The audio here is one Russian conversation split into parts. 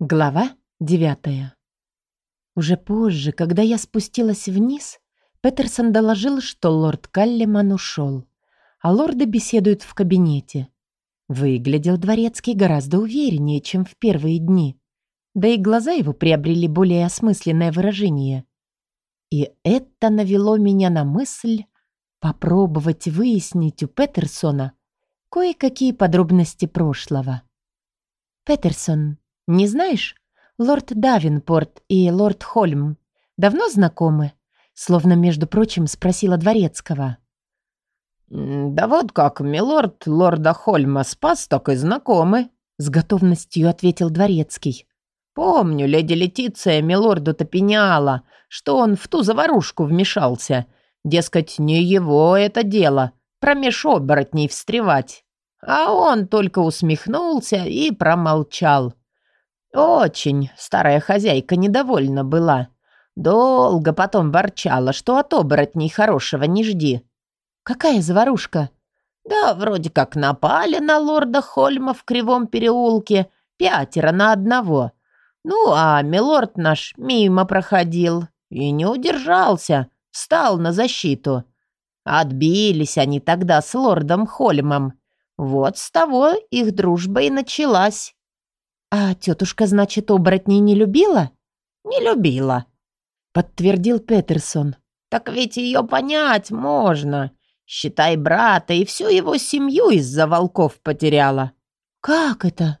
Глава девятая. Уже позже, когда я спустилась вниз, Петерсон доложил, что лорд Каллиман ушел, а лорды беседуют в кабинете. Выглядел дворецкий гораздо увереннее, чем в первые дни, да и глаза его приобрели более осмысленное выражение. И это навело меня на мысль попробовать выяснить у Петерсона кое-какие подробности прошлого. «Петерсон, не знаешь? Лорд Давинпорт и лорд Хольм давно знакомы?» Словно, между прочим, спросила Дворецкого. «Да вот как, милорд лорда Хольма спас, так и знакомы», с готовностью ответил Дворецкий. «Помню, леди Летиция милорду-то пеняла, что он в ту заварушку вмешался. Дескать, не его это дело, промеж оборотней встревать. А он только усмехнулся и промолчал. Очень старая хозяйка недовольна была. Долго потом ворчала, что от оборотней хорошего не жди. «Какая заварушка?» «Да вроде как напали на лорда Хольма в Кривом переулке, пятеро на одного. Ну, а милорд наш мимо проходил и не удержался, встал на защиту. Отбились они тогда с лордом Хольмом. Вот с того их дружба и началась». «А тетушка, значит, оборотней не любила?» «Не любила», — подтвердил Петерсон. «Так ведь ее понять можно. Считай брата и всю его семью из-за волков потеряла». «Как это?»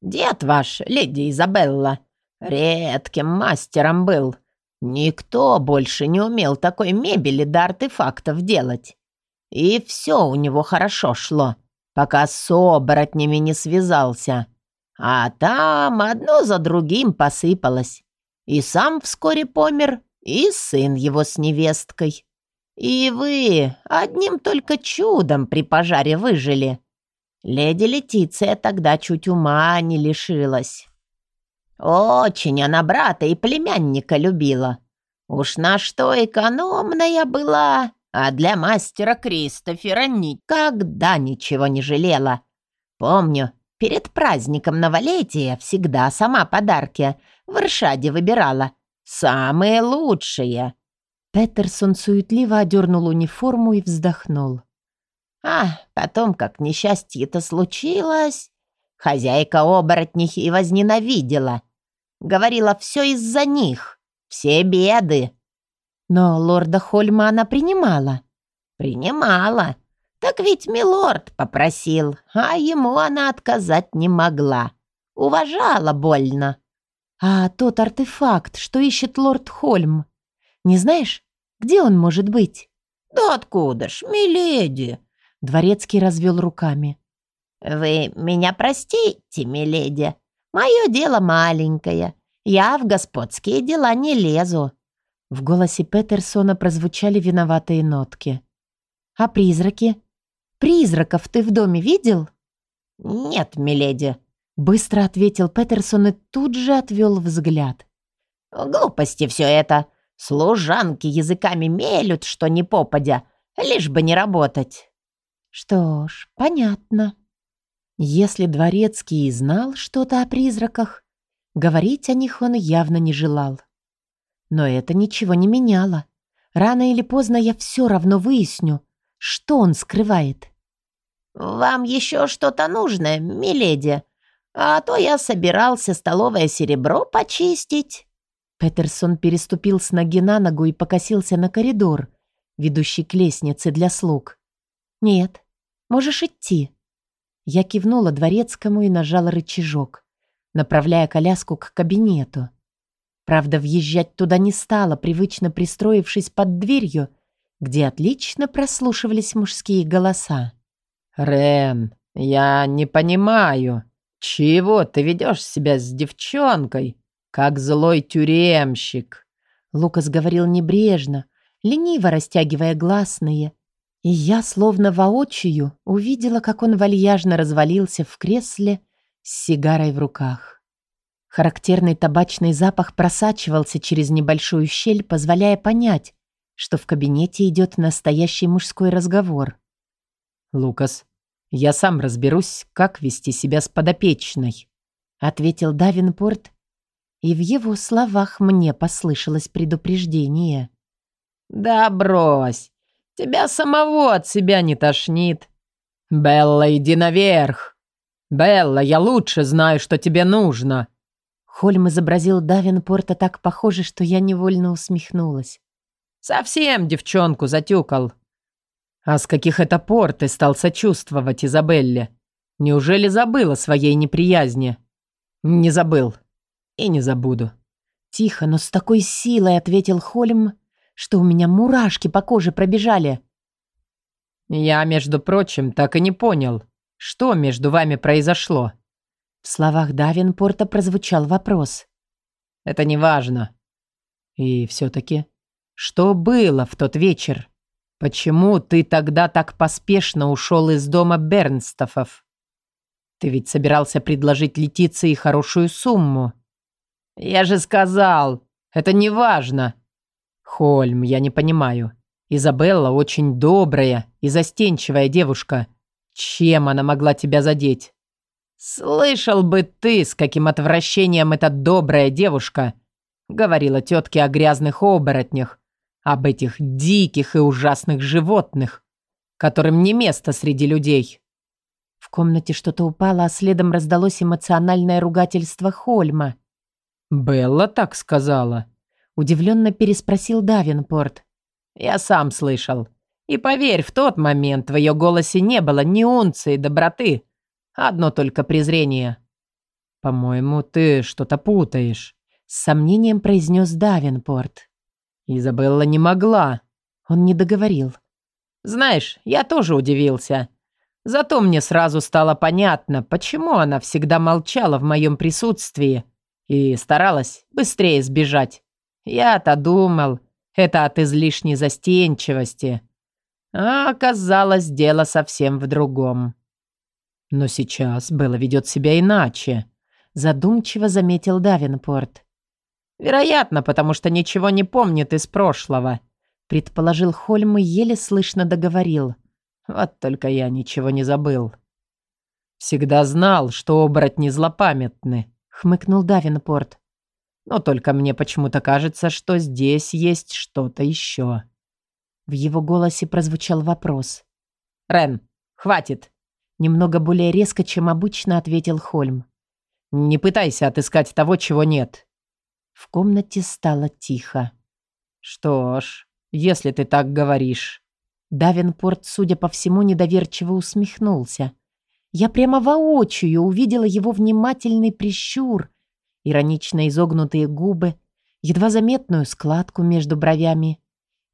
«Дед ваш, леди Изабелла, редким мастером был. Никто больше не умел такой мебели да артефактов делать. И все у него хорошо шло, пока с оборотнями не связался». А там одно за другим посыпалось. И сам вскоре помер, и сын его с невесткой. И вы одним только чудом при пожаре выжили. Леди Летиция тогда чуть ума не лишилась. Очень она брата и племянника любила. Уж на что экономная была, а для мастера Кристофера никогда ничего не жалела. Помню, Перед праздником новолетия всегда сама подарки в Иршаде выбирала. Самые лучшие. Петерсон суетливо одернул униформу и вздохнул. А потом, как несчастье-то случилось, хозяйка оборотней и возненавидела. Говорила, все из-за них, все беды. Но лорда Хольма она принимала. Принимала, так ведь милорд попросил, а ему она отказать не могла. Уважала больно. А тот артефакт, что ищет лорд Хольм, не знаешь, где он может быть? Да откуда ж, миледи? Дворецкий развел руками. Вы меня простите, миледи. Мое дело маленькое. Я в господские дела не лезу. В голосе Петерсона прозвучали виноватые нотки. А призраки? «Призраков ты в доме видел?» «Нет, миледи», — быстро ответил Петерсон и тут же отвел взгляд. «Глупости все это. Служанки языками мелют, что не попадя, лишь бы не работать». «Что ж, понятно. Если Дворецкий и знал что-то о призраках, говорить о них он явно не желал. Но это ничего не меняло. Рано или поздно я все равно выясню, что он скрывает. «Вам еще что-то нужно, миледи? А то я собирался столовое серебро почистить». Петерсон переступил с ноги на ногу и покосился на коридор, ведущий к лестнице для слуг. «Нет, можешь идти». Я кивнула дворецкому и нажала рычажок, направляя коляску к кабинету. Правда, въезжать туда не стала, привычно пристроившись под дверью, где отлично прослушивались мужские голоса. «Рен, я не понимаю, чего ты ведешь себя с девчонкой, как злой тюремщик?» Лукас говорил небрежно, лениво растягивая гласные, и я, словно воочию, увидела, как он вальяжно развалился в кресле с сигарой в руках. Характерный табачный запах просачивался через небольшую щель, позволяя понять, что в кабинете идет настоящий мужской разговор. «Лукас, я сам разберусь, как вести себя с подопечной». ответил Давинпорт, и в его словах мне послышалось предупреждение. «Да брось! Тебя самого от себя не тошнит!» «Белла, иди наверх! Белла, я лучше знаю, что тебе нужно!» Хольм изобразил Давинпорта так похоже, что я невольно усмехнулась. «Совсем девчонку затюкал!» «А с каких это пор ты стал сочувствовать Изабелле? Неужели забыл о своей неприязни?» «Не забыл. И не забуду». Тихо, но с такой силой ответил Хольм, что у меня мурашки по коже пробежали. «Я, между прочим, так и не понял, что между вами произошло». В словах Давинпорта прозвучал вопрос. «Это не важно. И все-таки, что было в тот вечер? Почему ты тогда так поспешно ушел из дома Бернстофов? Ты ведь собирался предложить Летиции хорошую сумму. Я же сказал, это не важно. Хольм, я не понимаю. Изабелла очень добрая и застенчивая девушка. Чем она могла тебя задеть? Слышал бы ты, с каким отвращением эта добрая девушка говорила тетке о грязных оборотнях, об этих диких и ужасных животных, которым не место среди людей. В комнате что-то упало, а следом раздалось эмоциональное ругательство Хольма. «Белла так сказала?» Удивленно переспросил Давинпорт. «Я сам слышал. И поверь, в тот момент в ее голосе не было ни унции доброты, одно только презрение». «По-моему, ты что-то путаешь», — с сомнением произнес Давинпорт. «Изабелла не могла». Он не договорил. «Знаешь, я тоже удивился. Зато мне сразу стало понятно, почему она всегда молчала в моем присутствии и старалась быстрее сбежать. Я-то думал, это от излишней застенчивости. А оказалось, дело совсем в другом. Но сейчас Белла ведет себя иначе, задумчиво заметил Давинпорт. Вероятно, потому что ничего не помнит из прошлого, предположил Хольм и еле слышно договорил. Вот только я ничего не забыл. Всегда знал, что оборотни злопамятны, хмыкнул Давинпорт. Но только мне почему-то кажется, что здесь есть что-то еще. В его голосе прозвучал вопрос. «Рен, хватит!» Немного более резко, чем обычно, ответил Хольм. «Не пытайся отыскать того, чего нет». В комнате стало тихо. «Что ж, если ты так говоришь...» Давенпорт, судя по всему, недоверчиво усмехнулся. Я прямо воочию увидела его внимательный прищур иронично изогнутые губы, едва заметную складку между бровями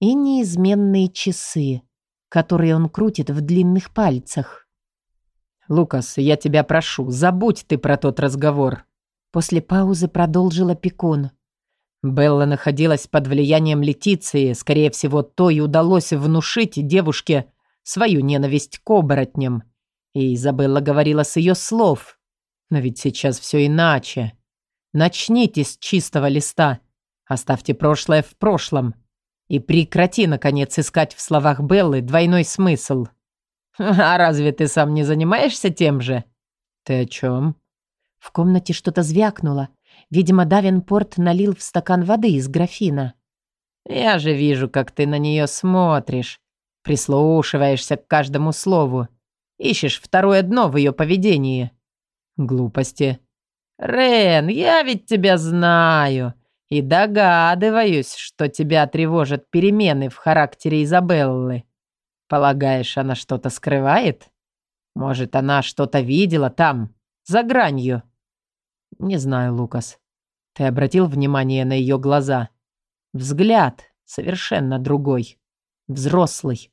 и неизменные часы, которые он крутит в длинных пальцах. «Лукас, я тебя прошу, забудь ты про тот разговор», После паузы продолжила Пекун. Белла находилась под влиянием Летиции, скорее всего, то и удалось внушить девушке свою ненависть к оборотням. И Изабелла говорила с ее слов. Но ведь сейчас все иначе. Начните с чистого листа. Оставьте прошлое в прошлом. И прекрати, наконец, искать в словах Беллы двойной смысл. А разве ты сам не занимаешься тем же? Ты о чем? В комнате что-то звякнуло. Видимо, Давенпорт налил в стакан воды из графина. Я же вижу, как ты на нее смотришь. Прислушиваешься к каждому слову. Ищешь второе дно в ее поведении. Глупости. «Рен, я ведь тебя знаю и догадываюсь, что тебя тревожат перемены в характере Изабеллы. Полагаешь, она что-то скрывает? Может, она что-то видела там, за гранью?» «Не знаю, Лукас. Ты обратил внимание на ее глаза? Взгляд совершенно другой, взрослый.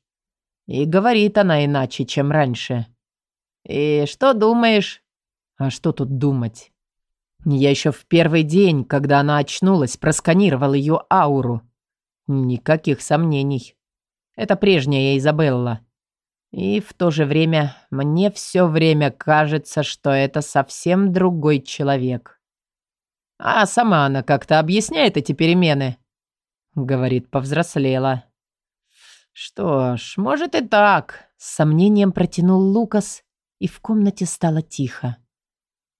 И говорит она иначе, чем раньше. И что думаешь?» «А что тут думать?» Я еще в первый день, когда она очнулась, просканировал ее ауру. Никаких сомнений. Это прежняя Изабелла. И в то же время мне все время кажется, что это совсем другой человек. А сама она как-то объясняет эти перемены. Говорит, повзрослела. Что ж, может и так. С сомнением протянул Лукас, и в комнате стало тихо.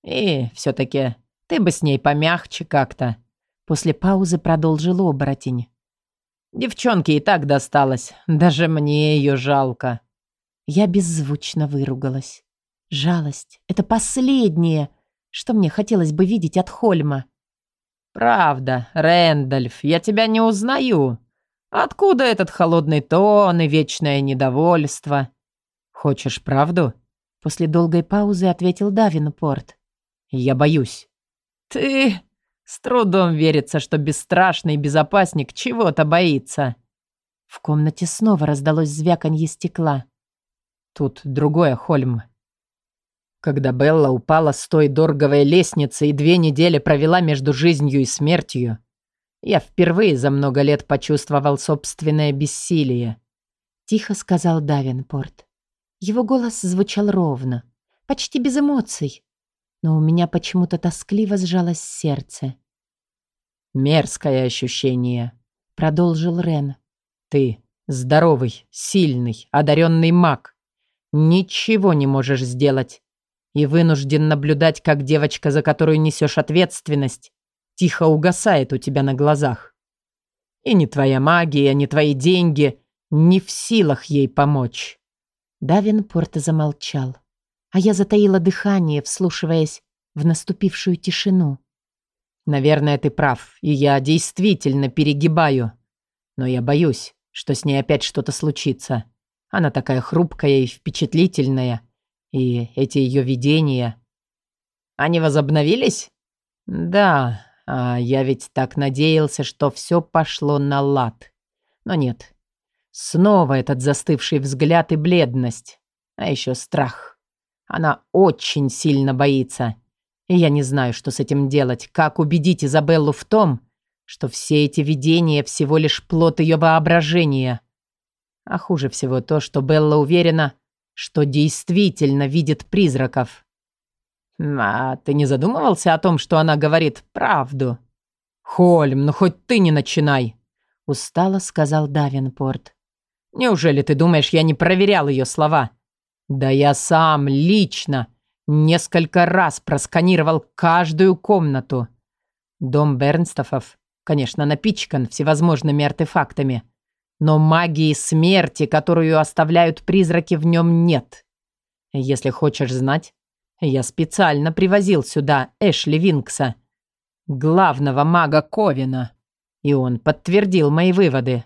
И все-таки ты бы с ней помягче как-то. После паузы продолжил оборотень. Девчонке и так досталось. Даже мне ее жалко. Я беззвучно выругалась. Жалость — это последнее, что мне хотелось бы видеть от Хольма. «Правда, Рэндальф, я тебя не узнаю. Откуда этот холодный тон и вечное недовольство?» «Хочешь правду?» После долгой паузы ответил Давинпорт. «Я боюсь». «Ты...» С трудом верится, что бесстрашный безопасник чего-то боится. В комнате снова раздалось звяканье стекла. Тут другое, Хольм. Когда Белла упала с той дорговой лестницы и две недели провела между жизнью и смертью, я впервые за много лет почувствовал собственное бессилие. Тихо сказал Давинпорт. Его голос звучал ровно, почти без эмоций, но у меня почему-то тоскливо сжалось сердце. «Мерзкое ощущение», — продолжил Рен. «Ты здоровый, сильный, одаренный маг. Ничего не можешь сделать. И вынужден наблюдать, как девочка, за которую несешь ответственность, тихо угасает у тебя на глазах. И ни твоя магия, ни твои деньги не в силах ей помочь». Давинпорт замолчал, а я затаила дыхание, вслушиваясь в наступившую тишину. «Наверное, ты прав, и я действительно перегибаю. Но я боюсь, что с ней опять что-то случится. Она такая хрупкая и впечатлительная. И эти ее видения... Они возобновились? Да, а я ведь так надеялся, что все пошло на лад. Но нет, Снова этот застывший взгляд и бледность. А еще страх. Она очень сильно боится. И я не знаю, что с этим делать. Как убедить Изабеллу в том, что все эти видения всего лишь плод ее воображения. А хуже всего то, что Белла уверена, что действительно видит призраков. А ты не задумывался о том, что она говорит правду? Хольм, ну хоть ты не начинай, устало сказал Давинпорт. Неужели ты думаешь, я не проверял ее слова? Да я сам лично несколько раз просканировал каждую комнату. Дом Бернстофов, конечно, напичкан всевозможными артефактами, но магии смерти, которую оставляют призраки, в нем нет. Если хочешь знать, я специально привозил сюда Эшли Винкса, главного мага Ковина, и он подтвердил мои выводы.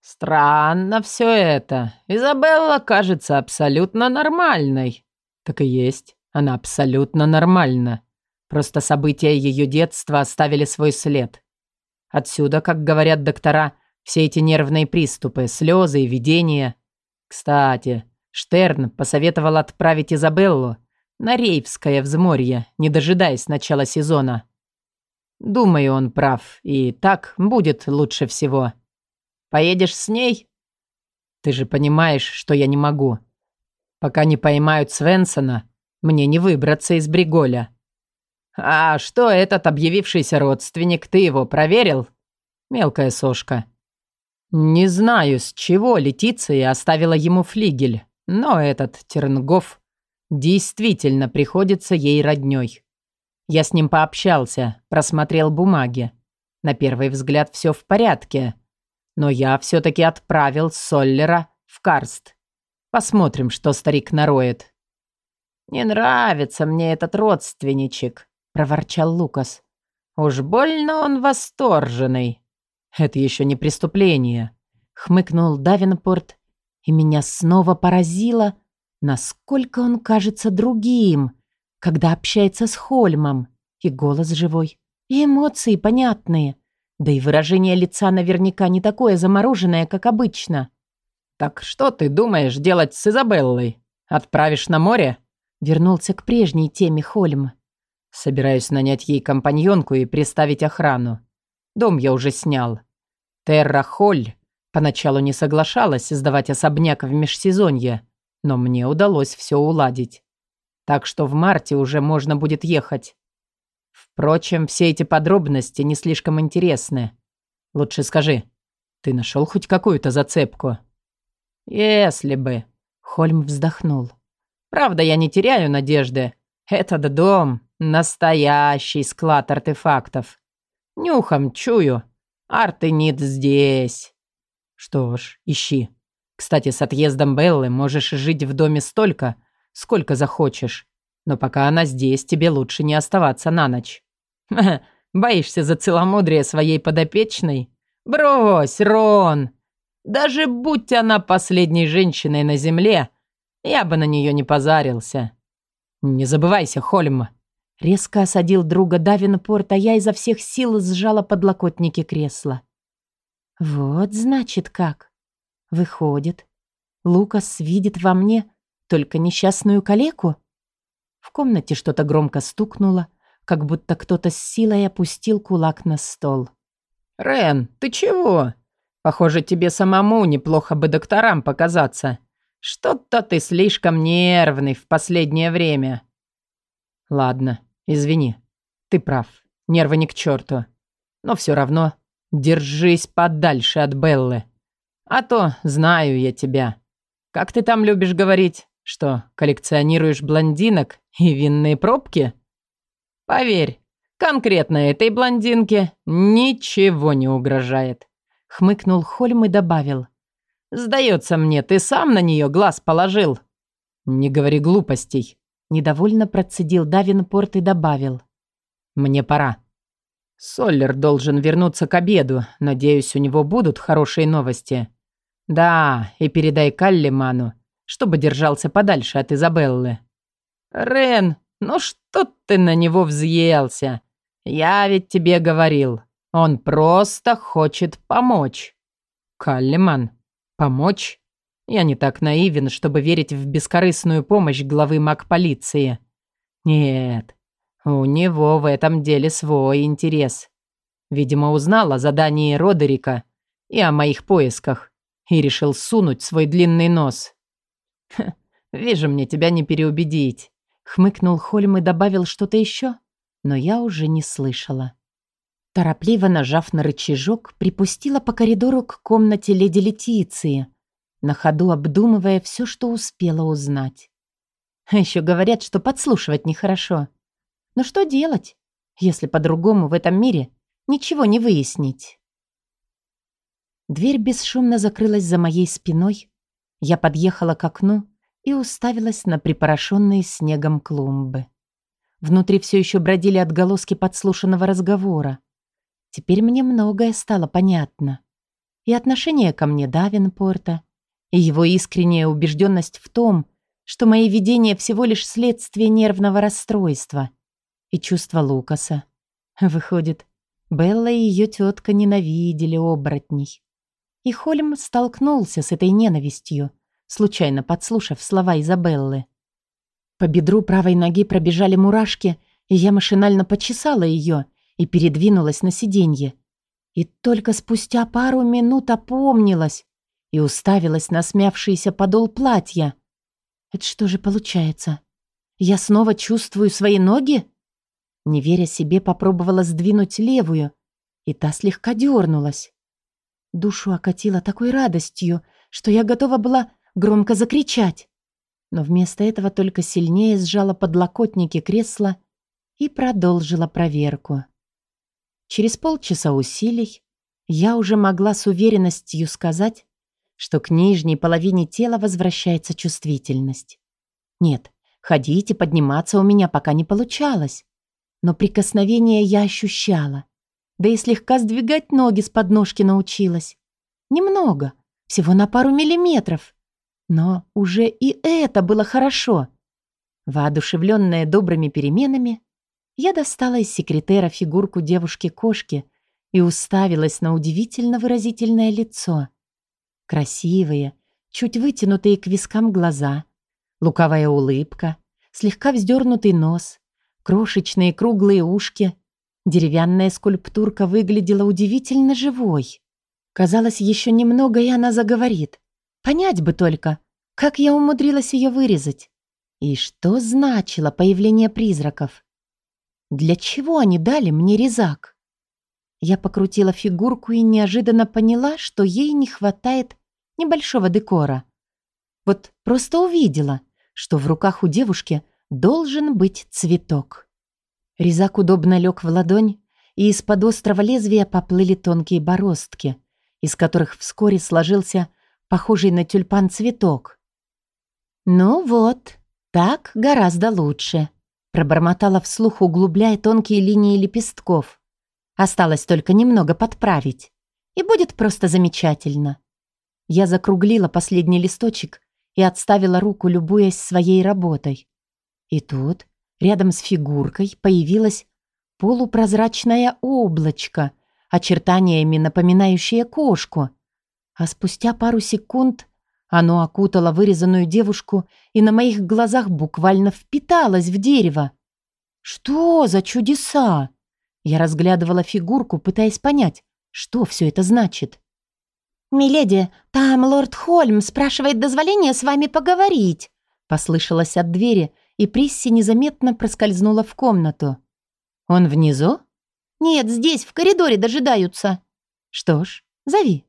«Странно все это. Изабелла кажется абсолютно нормальной». «Так и есть. Она абсолютно нормальна. Просто события ее детства оставили свой след. Отсюда, как говорят доктора, все эти нервные приступы, слезы и видения. Кстати, Штерн посоветовал отправить Изабеллу на Рейвское взморье, не дожидаясь начала сезона. Думаю, он прав, и так будет лучше всего». Поедешь с ней? Ты же понимаешь, что я не могу. Пока не поймают Свенсона, мне не выбраться из Бриголя. А что этот объявившийся родственник, ты его проверил? Мелкая сошка. Не знаю, с чего Летиция оставила ему флигель, но этот Тернгоф действительно приходится ей роднёй. Я с ним пообщался, просмотрел бумаги. На первый взгляд все в порядке, но я все-таки отправил Соллера в Карст. Посмотрим, что старик нароет». «Не нравится мне этот родственничек», — проворчал Лукас. «Уж больно он восторженный». «Это еще не преступление», — хмыкнул Давинпорт, и меня снова поразило, насколько он кажется другим, когда общается с Хольмом, и голос живой, и эмоции понятные — да и выражение лица наверняка не такое замороженное, как обычно. «Так что ты думаешь делать с Изабеллой? Отправишь на море?» Вернулся к прежней теме Хольм. «Собираюсь нанять ей компаньонку и приставить охрану. Дом я уже снял. Терра Холь поначалу не соглашалась сдавать особняк в межсезонье, но мне удалось все уладить. Так что в марте уже можно будет ехать. Впрочем, все эти подробности не слишком интересны. Лучше скажи, ты нашел хоть какую-то зацепку? Если бы. Хольм вздохнул. Правда, я не теряю надежды. Этот дом, Настоящий склад артефактов. Нюхом чую. Артенит здесь. Что ж, ищи. Кстати, с отъездом Беллы можешь жить в доме столько, сколько захочешь. Но пока она здесь, тебе лучше не оставаться на ночь. Боишься за целомудрие своей подопечной? Брось, Рон! Даже будь она последней женщиной на земле, я бы на нее не позарился. Не забывайся, Хольм. Резко осадил друга Давинпорт, а я изо всех сил сжала подлокотники кресла. Вот, значит, как. Выходит, Лукас видит во мне только несчастную калеку? В комнате что-то громко стукнуло, как будто кто-то с силой опустил кулак на стол. «Рен, ты чего? Похоже, тебе самому неплохо бы докторам показаться. Что-то ты слишком нервный в последнее время». «Ладно, извини. Ты прав. Нервы ни к черту. Но все равно держись подальше от Беллы. А то знаю я тебя. Как ты там любишь говорить? Что, коллекционируешь блондинок и винные пробки?» Поверь, конкретно этой блондинке ничего не угрожает. Хмыкнул Хольм и добавил. Сдается мне, ты сам на нее глаз положил. Не говори глупостей. Недовольно процедил Давинпорт и добавил. Мне пора. Соллер должен вернуться к обеду. Надеюсь, у него будут хорошие новости. Да, и передай Каллиману, чтобы держался подальше от Изабеллы. Рен, «Ну что ты на него взъелся? Я ведь тебе говорил, он просто хочет помочь». «Каллиман, помочь?» Я не так наивен, чтобы верить в бескорыстную помощь главы маг-полиции. Нет, у него в этом деле свой интерес. Видимо, узнал о задании Родерика и о моих поисках и решил сунуть свой длинный нос. Ха, вижу, мне тебя не переубедить. Хмыкнул Хольм и добавил что-то еще, но я уже не слышала. Торопливо нажав на рычажок, припустила по коридору к комнате леди Летиции, на ходу обдумывая все, что успела узнать. А еще говорят, что подслушивать нехорошо. Но что делать, если по-другому в этом мире ничего не выяснить? Дверь бесшумно закрылась за моей спиной. Я подъехала к окну и уставилась на припорошенные снегом клумбы. Внутри все еще бродили отголоски подслушанного разговора. Теперь мне многое стало понятно. И отношение ко мне Давинпорта, и его искренняя убежденность в том, что мои видения всего лишь следствие нервного расстройства, и чувство Лукаса. Выходит, Белла и ее тетка ненавидели оборотней. И Хольм столкнулся с этой ненавистью — случайно подслушав слова Изабеллы. По бедру правой ноги пробежали мурашки, и я машинально почесала ее и передвинулась на сиденье. И только спустя пару минут опомнилась и уставилась на смявшийся подол платья. Это что же получается? Я снова чувствую свои ноги? Не веря себе, попробовала сдвинуть левую, и та слегка дернулась. Душу окатила такой радостью, что я готова была громко закричать. Но вместо этого только сильнее сжала подлокотники кресла и продолжила проверку. Через полчаса усилий я уже могла с уверенностью сказать, что к нижней половине тела возвращается чувствительность. Нет, ходить и подниматься у меня пока не получалось, но прикосновение я ощущала, да и слегка сдвигать ноги с подножки научилась. Немного, всего на пару миллиметров. Но уже и это было хорошо. Воодушевленная добрыми переменами, я достала из секретера фигурку девушки-кошки и уставилась на удивительно выразительное лицо. Красивые, чуть вытянутые к вискам глаза, луковая улыбка, слегка вздернутый нос, крошечные круглые ушки. Деревянная скульптурка выглядела удивительно живой. Казалось, еще немного, и она заговорит. Понять бы только, как я умудрилась ее вырезать. И что значило появление призраков? Для чего они дали мне резак? Я покрутила фигурку и неожиданно поняла, что ей не хватает небольшого декора. Вот просто увидела, что в руках у девушки должен быть цветок. Резак удобно лег в ладонь, и из-под острого лезвия поплыли тонкие бороздки, из которых вскоре сложился похожий на тюльпан цветок. «Ну вот, так гораздо лучше», — пробормотала вслух, углубляя тонкие линии лепестков. «Осталось только немного подправить, и будет просто замечательно». Я закруглила последний листочек и отставила руку, любуясь своей работой. И тут, рядом с фигуркой, появилось полупрозрачное облачко, очертаниями напоминающее кошку. А спустя пару секунд оно окутало вырезанную девушку и на моих глазах буквально впиталось в дерево. Что за чудеса? Я разглядывала фигурку, пытаясь понять, что все это значит. «Миледи, там лорд Хольм спрашивает дозволения с вами поговорить», послышалось от двери, и Присси незаметно проскользнула в комнату. «Он внизу?» «Нет, здесь, в коридоре дожидаются». «Что ж, зови».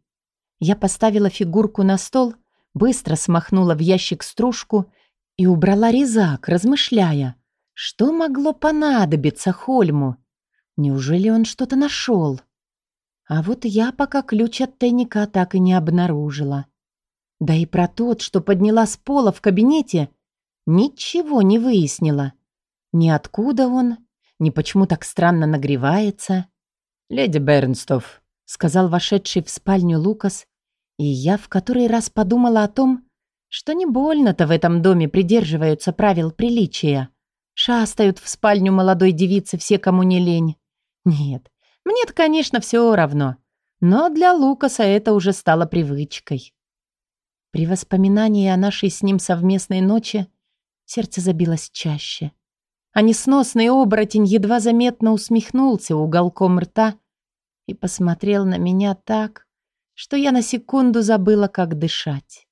Я поставила фигурку на стол, быстро смахнула в ящик стружку и убрала резак, размышляя, что могло понадобиться Хольму. Неужели он что-то нашел? А вот я пока ключ от тайника так и не обнаружила. Да и про тот, что подняла с пола в кабинете, ничего не выяснила. Ни откуда он, ни почему так странно нагревается. «Леди Бернстов», — сказал вошедший в спальню Лукас, и я в который раз подумала о том, что не больно-то в этом доме придерживаются правил приличия. Шастают в спальню молодой девицы все, кому не лень. Нет, мне-то, конечно, все равно. Но для Лукаса это уже стало привычкой. При воспоминании о нашей с ним совместной ночи сердце забилось чаще. А несносный оборотень едва заметно усмехнулся уголком рта и посмотрел на меня так, что я на секунду забыла, как дышать.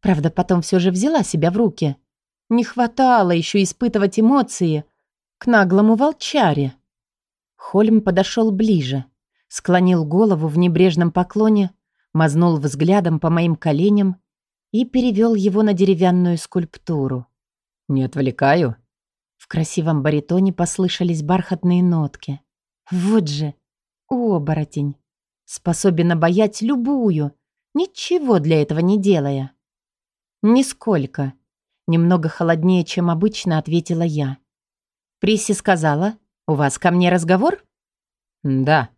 Правда, потом все же взяла себя в руки. Не хватало еще испытывать эмоции к наглому волчаре. Хольм подошел ближе, склонил голову в небрежном поклоне, мазнул взглядом по моим коленям и перевел его на деревянную скульптуру. «Не отвлекаю?» В красивом баритоне послышались бархатные нотки. «Вот же, оборотень! Способен обаять любую, ничего для этого не делая». «Нисколько», — немного холоднее, чем обычно, ответила я. Присси сказала, «У вас ко мне разговор?» «Да».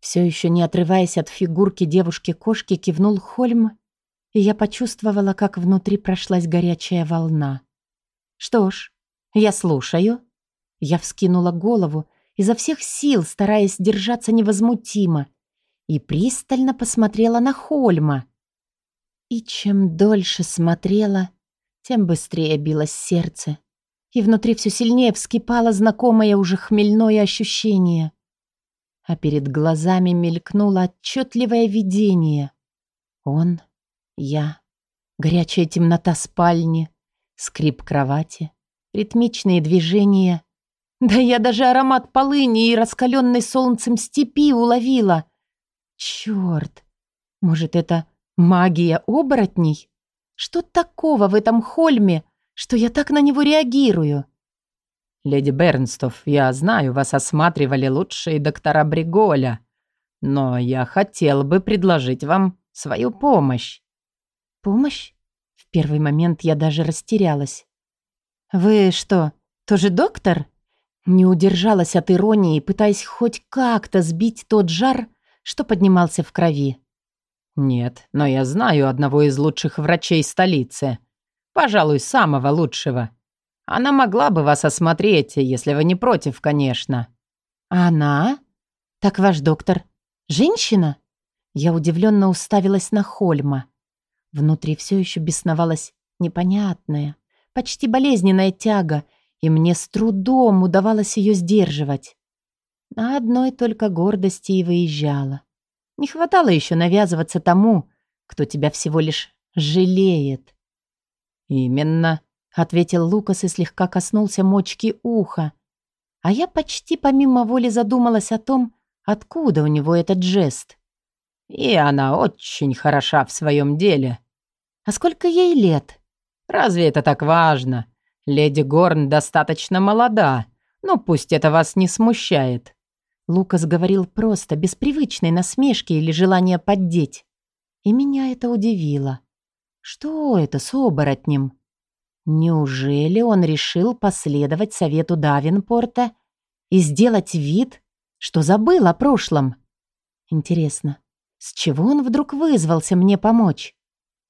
Все еще не отрываясь от фигурки девушки-кошки, кивнул Хольм, и я почувствовала, как внутри прошлась горячая волна. «Что ж, я слушаю». Я вскинула голову, изо всех сил стараясь держаться невозмутимо, и пристально посмотрела на Хольма. И чем дольше смотрела, тем быстрее билось сердце и внутри все сильнее вскипало знакомое уже хмельное ощущение. А перед глазами мелькнуло отчетливое видение. Он, я, горячая темнота спальни, скрип кровати, ритмичные движения. Да я даже аромат полыни и раскаленной солнцем степи уловила. Черт! Может, это магия оборотней? Что такого в этом хольме, что я так на него реагирую. «Леди Бернстов, я знаю, вас осматривали лучшие доктора Бриголя, но я хотел бы предложить вам свою помощь». «Помощь?» В первый момент я даже растерялась. «Вы что, тоже доктор?» Не удержалась от иронии, пытаясь хоть как-то сбить тот жар, что поднимался в крови. «Нет, но я знаю одного из лучших врачей столицы. Пожалуй, самого лучшего. Она могла бы вас осмотреть, если вы не против, конечно». «Она? Так ваш доктор женщина?» Я удивленно уставилась на Хольма. Внутри все еще бесновалась непонятная, почти болезненная тяга, и мне с трудом удавалось ее сдерживать. На одной только гордости и выезжала. Не хватало еще навязываться тому, кто тебя всего лишь жалеет. «Именно», — ответил Лукас и слегка коснулся мочки уха. А я почти помимо воли задумалась о том, откуда у него этот жест. И она очень хороша в своем деле. А сколько ей лет? Разве это так важно? Леди Горн достаточно молода, Ну, пусть это вас не смущает». Лукас говорил просто, без привычной насмешки или желания поддеть. И меня это удивило. Что это с оборотнем? Неужели он решил последовать совету Давинпорта и сделать вид, что забыл о прошлом? Интересно, с чего он вдруг вызвался мне помочь?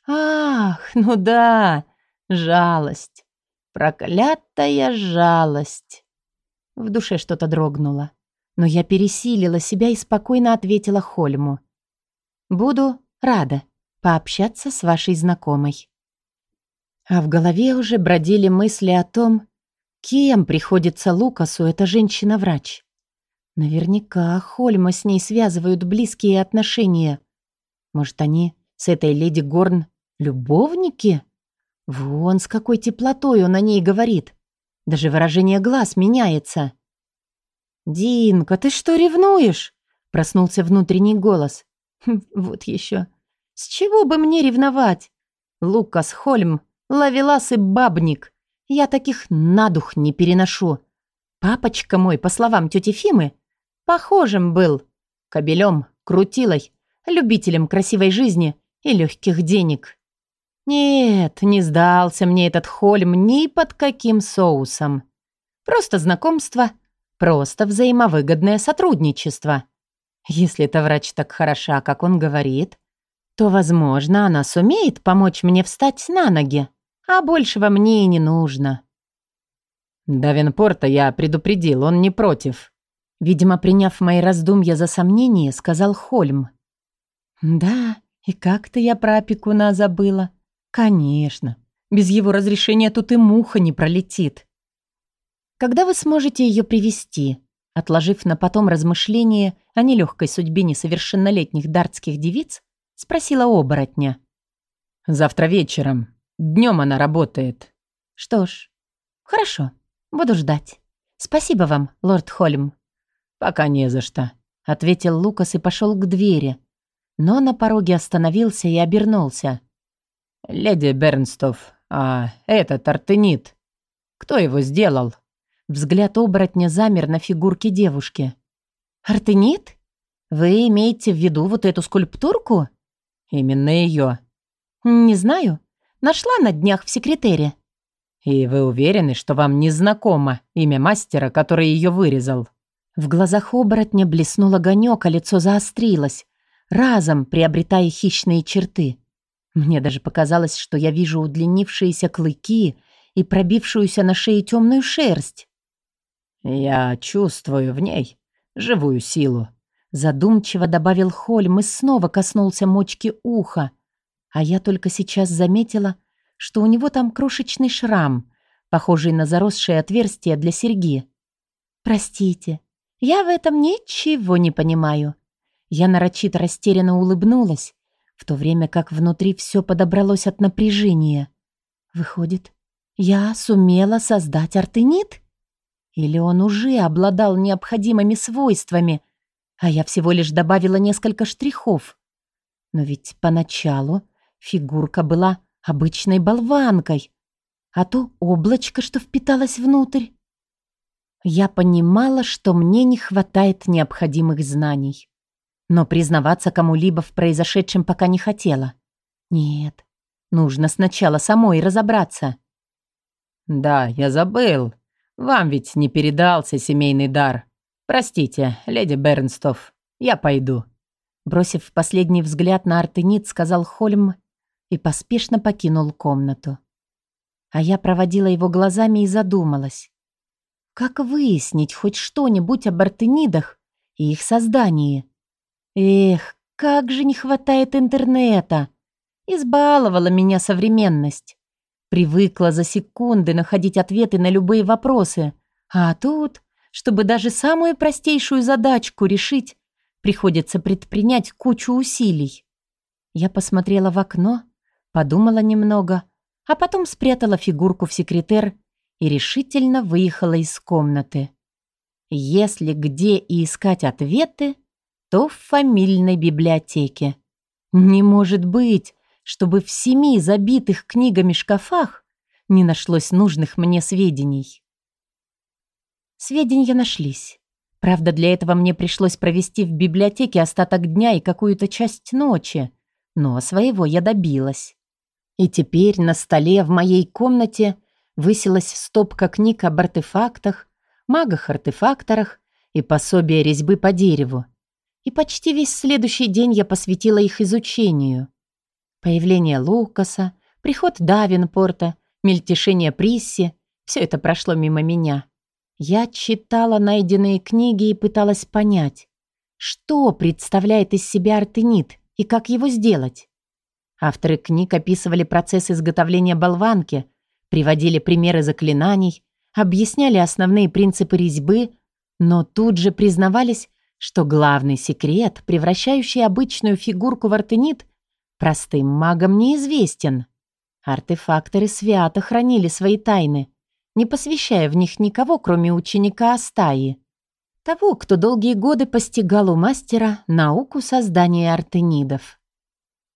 Ах, ну да, жалость. Проклятая жалость. В душе что-то дрогнуло, но я пересилила себя и спокойно ответила Хольму. «Буду рада пообщаться с вашей знакомой». А в голове уже бродили мысли о том, кем приходится Лукасу эта женщина-врач. Наверняка Хольма с ней связывают близкие отношения. Может, они с этой леди Горн любовники? Вон с какой теплотой он о ней говорит. Даже выражение глаз меняется. «Динка, ты что ревнуешь?» Проснулся внутренний голос. «Хм, «Вот еще. С чего бы мне ревновать? Лукас Хольм Ловелас и бабник. Я таких на дух не переношу. Папочка мой, по словам тети Фимы, похожим был. Кобелем, крутилой, любителем красивой жизни и легких денег. Нет, не сдался мне этот Хольм ни под каким соусом. Просто знакомство, просто взаимовыгодное сотрудничество. Если эта врач так хороша, как он говорит, то, возможно, она сумеет помочь мне встать на ноги а большего мне и не нужно. Давенпорта я предупредил, он не против. Видимо, приняв мои раздумья за сомнение, сказал Хольм. Да, и как-то я про опекуна забыла. Конечно, без его разрешения тут и муха не пролетит. Когда вы сможете ее привести? Отложив на потом размышления о нелегкой судьбе несовершеннолетних дартских девиц, спросила оборотня. «Завтра вечером. Днем она работает. Что ж, хорошо, буду ждать. Спасибо вам, лорд Холм. Пока не за что, ответил Лукас и пошел к двери. Но на пороге остановился и обернулся. Леди Бернстов, а этот артенит, кто его сделал? Взгляд оборотня замер на фигурке девушки. «Артенит? Вы имеете в виду вот эту скульптурку?» «Именно ее». «Не знаю. Нашла на днях в секретере». «И вы уверены, что вам не знакомо имя мастера, который ее вырезал?» В глазах оборотня блеснул огонек, а лицо заострилось, разом приобретая хищные черты. Мне даже показалось, что я вижу удлинившиеся клыки и пробившуюся на шее темную шерсть. «Я чувствую в ней живую силу», — задумчиво добавил Хольм и снова коснулся мочки уха, а я только сейчас заметила, что у него там крошечный шрам, похожий на заросшее отверстие для серьги. «Простите, я в этом ничего не понимаю». Я нарочито растерянно улыбнулась, в то время как внутри все подобралось от напряжения. Выходит, я сумела создать артенит? Или он уже обладал необходимыми свойствами, а я всего лишь добавила несколько штрихов? Но ведь поначалу Фигурка была обычной болванкой, а то облачко, что впиталось внутрь. Я понимала, что мне не хватает необходимых знаний. Но признаваться кому-либо в произошедшем пока не хотела. Нет, нужно сначала самой разобраться. «Да, я забыл. Вам ведь не передался семейный дар. Простите, леди Бернстов, я пойду». Бросив последний взгляд на Артенит, сказал Хольм и поспешно покинул комнату. А я проводила его глазами и задумалась. Как выяснить хоть что-нибудь об артенидах и их создании? Эх, как же не хватает интернета! Избаловала меня современность. Привыкла за секунды находить ответы на любые вопросы. А тут, чтобы даже самую простейшую задачку решить, приходится предпринять кучу усилий. Я посмотрела в окно Подумала немного, а потом спрятала фигурку в секретер и решительно выехала из комнаты. Если где и искать ответы, то в фамильной библиотеке. Не может быть, чтобы в семи забитых книгами шкафах не нашлось нужных мне сведений. Сведения нашлись. Правда, для этого мне пришлось провести в библиотеке остаток дня и какую-то часть ночи. Но своего я добилась. И теперь на столе в моей комнате высилась стопка книг об артефактах, магах-артефакторах и пособие резьбы по дереву. И почти весь следующий день я посвятила их изучению. Появление Лукаса, приход Давинпорта, мельтешение Присси — все это прошло мимо меня. Я читала найденные книги и пыталась понять, что представляет из себя артенит и как его сделать. Авторы книг описывали процесс изготовления болванки, приводили примеры заклинаний, объясняли основные принципы резьбы, но тут же признавались, что главный секрет, превращающий обычную фигурку в артенит, простым магам неизвестен. Артефакторы свято хранили свои тайны, не посвящая в них никого, кроме ученика Астаи. Того, кто долгие годы постигал у мастера науку создания артенидов.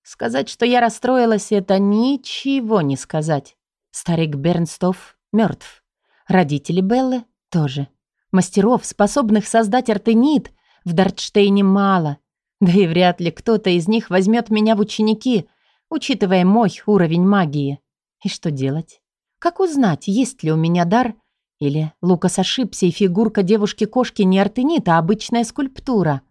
Сказать, что я расстроилась, это ничего не сказать. Старик Бернстов мертв. Родители Беллы тоже. Мастеров, способных создать артенид, в Дартштейне мало. Да и вряд ли кто-то из них возьмет меня в ученики, учитывая мой уровень магии. И что делать? Как узнать, есть ли у меня дар? Или Лукас ошибся, и фигурка девушки-кошки не артенит, а обычная скульптура?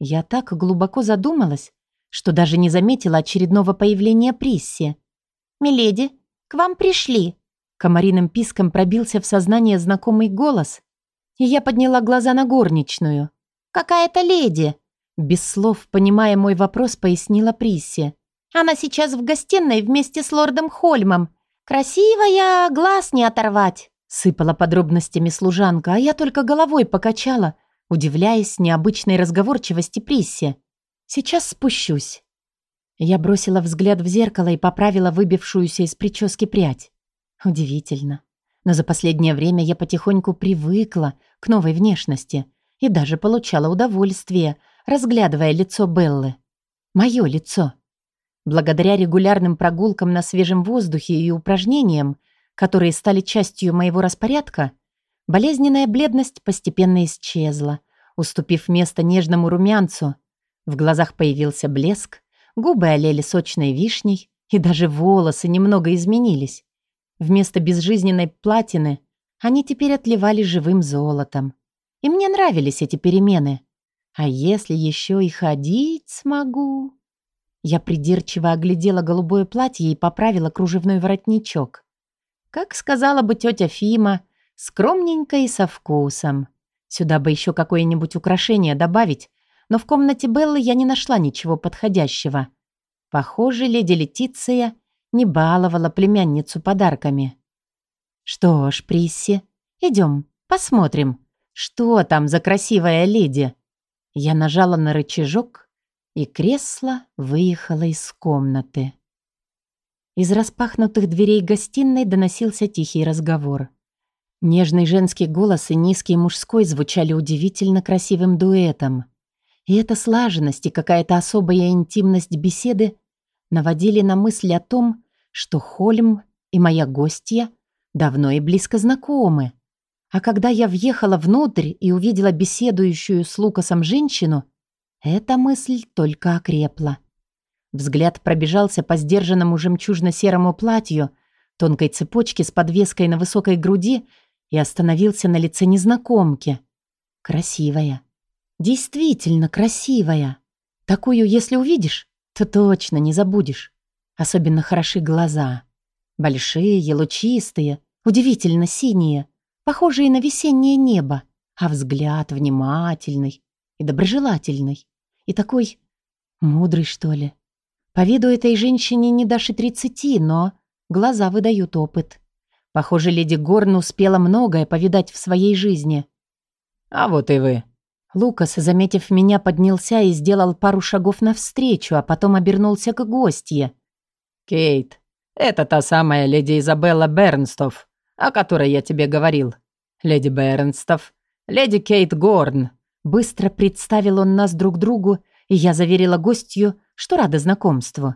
Я так глубоко задумалась, что даже не заметила очередного появления Присси. «Миледи, к вам пришли!» Комариным писком пробился в сознание знакомый голос, и я подняла глаза на горничную. «Какая-то леди!» Без слов, понимая мой вопрос, пояснила Присси. «Она сейчас в гостиной вместе с лордом Хольмом. Красивая, глаз не оторвать!» Сыпала подробностями служанка, а я только головой покачала, удивляясь необычной разговорчивости Присси. «Сейчас спущусь». Я бросила взгляд в зеркало и поправила выбившуюся из прически прядь. Удивительно. Но за последнее время я потихоньку привыкла к новой внешности и даже получала удовольствие, разглядывая лицо Беллы. Мое лицо. Благодаря регулярным прогулкам на свежем воздухе и упражнениям, которые стали частью моего распорядка, болезненная бледность постепенно исчезла, уступив место нежному румянцу. В глазах появился блеск, губы олели сочной вишней, и даже волосы немного изменились. Вместо безжизненной платины они теперь отливали живым золотом. И мне нравились эти перемены. А если еще и ходить смогу? Я придирчиво оглядела голубое платье и поправила кружевной воротничок. Как сказала бы тетя Фима, скромненько и со вкусом. Сюда бы еще какое-нибудь украшение добавить, но в комнате Беллы я не нашла ничего подходящего. Похоже, леди Летиция не баловала племянницу подарками. «Что ж, Присси, идем, посмотрим», что там за красивая леди? Я нажала на рычажок, и кресло выехало из комнаты. Из распахнутых дверей гостиной доносился тихий разговор. Нежный женский голос и низкий мужской звучали удивительно красивым дуэтом. И эта слаженность и какая-то особая интимность беседы наводили на мысль о том, что Хольм и моя гостья давно и близко знакомы. А когда я въехала внутрь и увидела беседующую с Лукасом женщину, эта мысль только окрепла. Взгляд пробежался по сдержанному жемчужно-серому платью, тонкой цепочке с подвеской на высокой груди и остановился на лице незнакомки. Красивая. Действительно красивая. Такую, если увидишь, то точно не забудешь. Особенно хороши глаза. Большие, лучистые, удивительно синие похожие на весеннее небо, а взгляд внимательный и доброжелательный, и такой мудрый, что ли. По виду этой женщине не дашь и тридцати, но глаза выдают опыт. Похоже, леди Горн успела многое повидать в своей жизни. «А вот и вы». Лукас, заметив меня, поднялся и сделал пару шагов навстречу, а потом обернулся к гостье. «Кейт, это та самая леди Изабелла Бернстов, о которой я тебе говорил. Леди Бернстов, леди Кейт Горн». Быстро представил он нас друг другу, и я заверила гостью, что рада знакомству.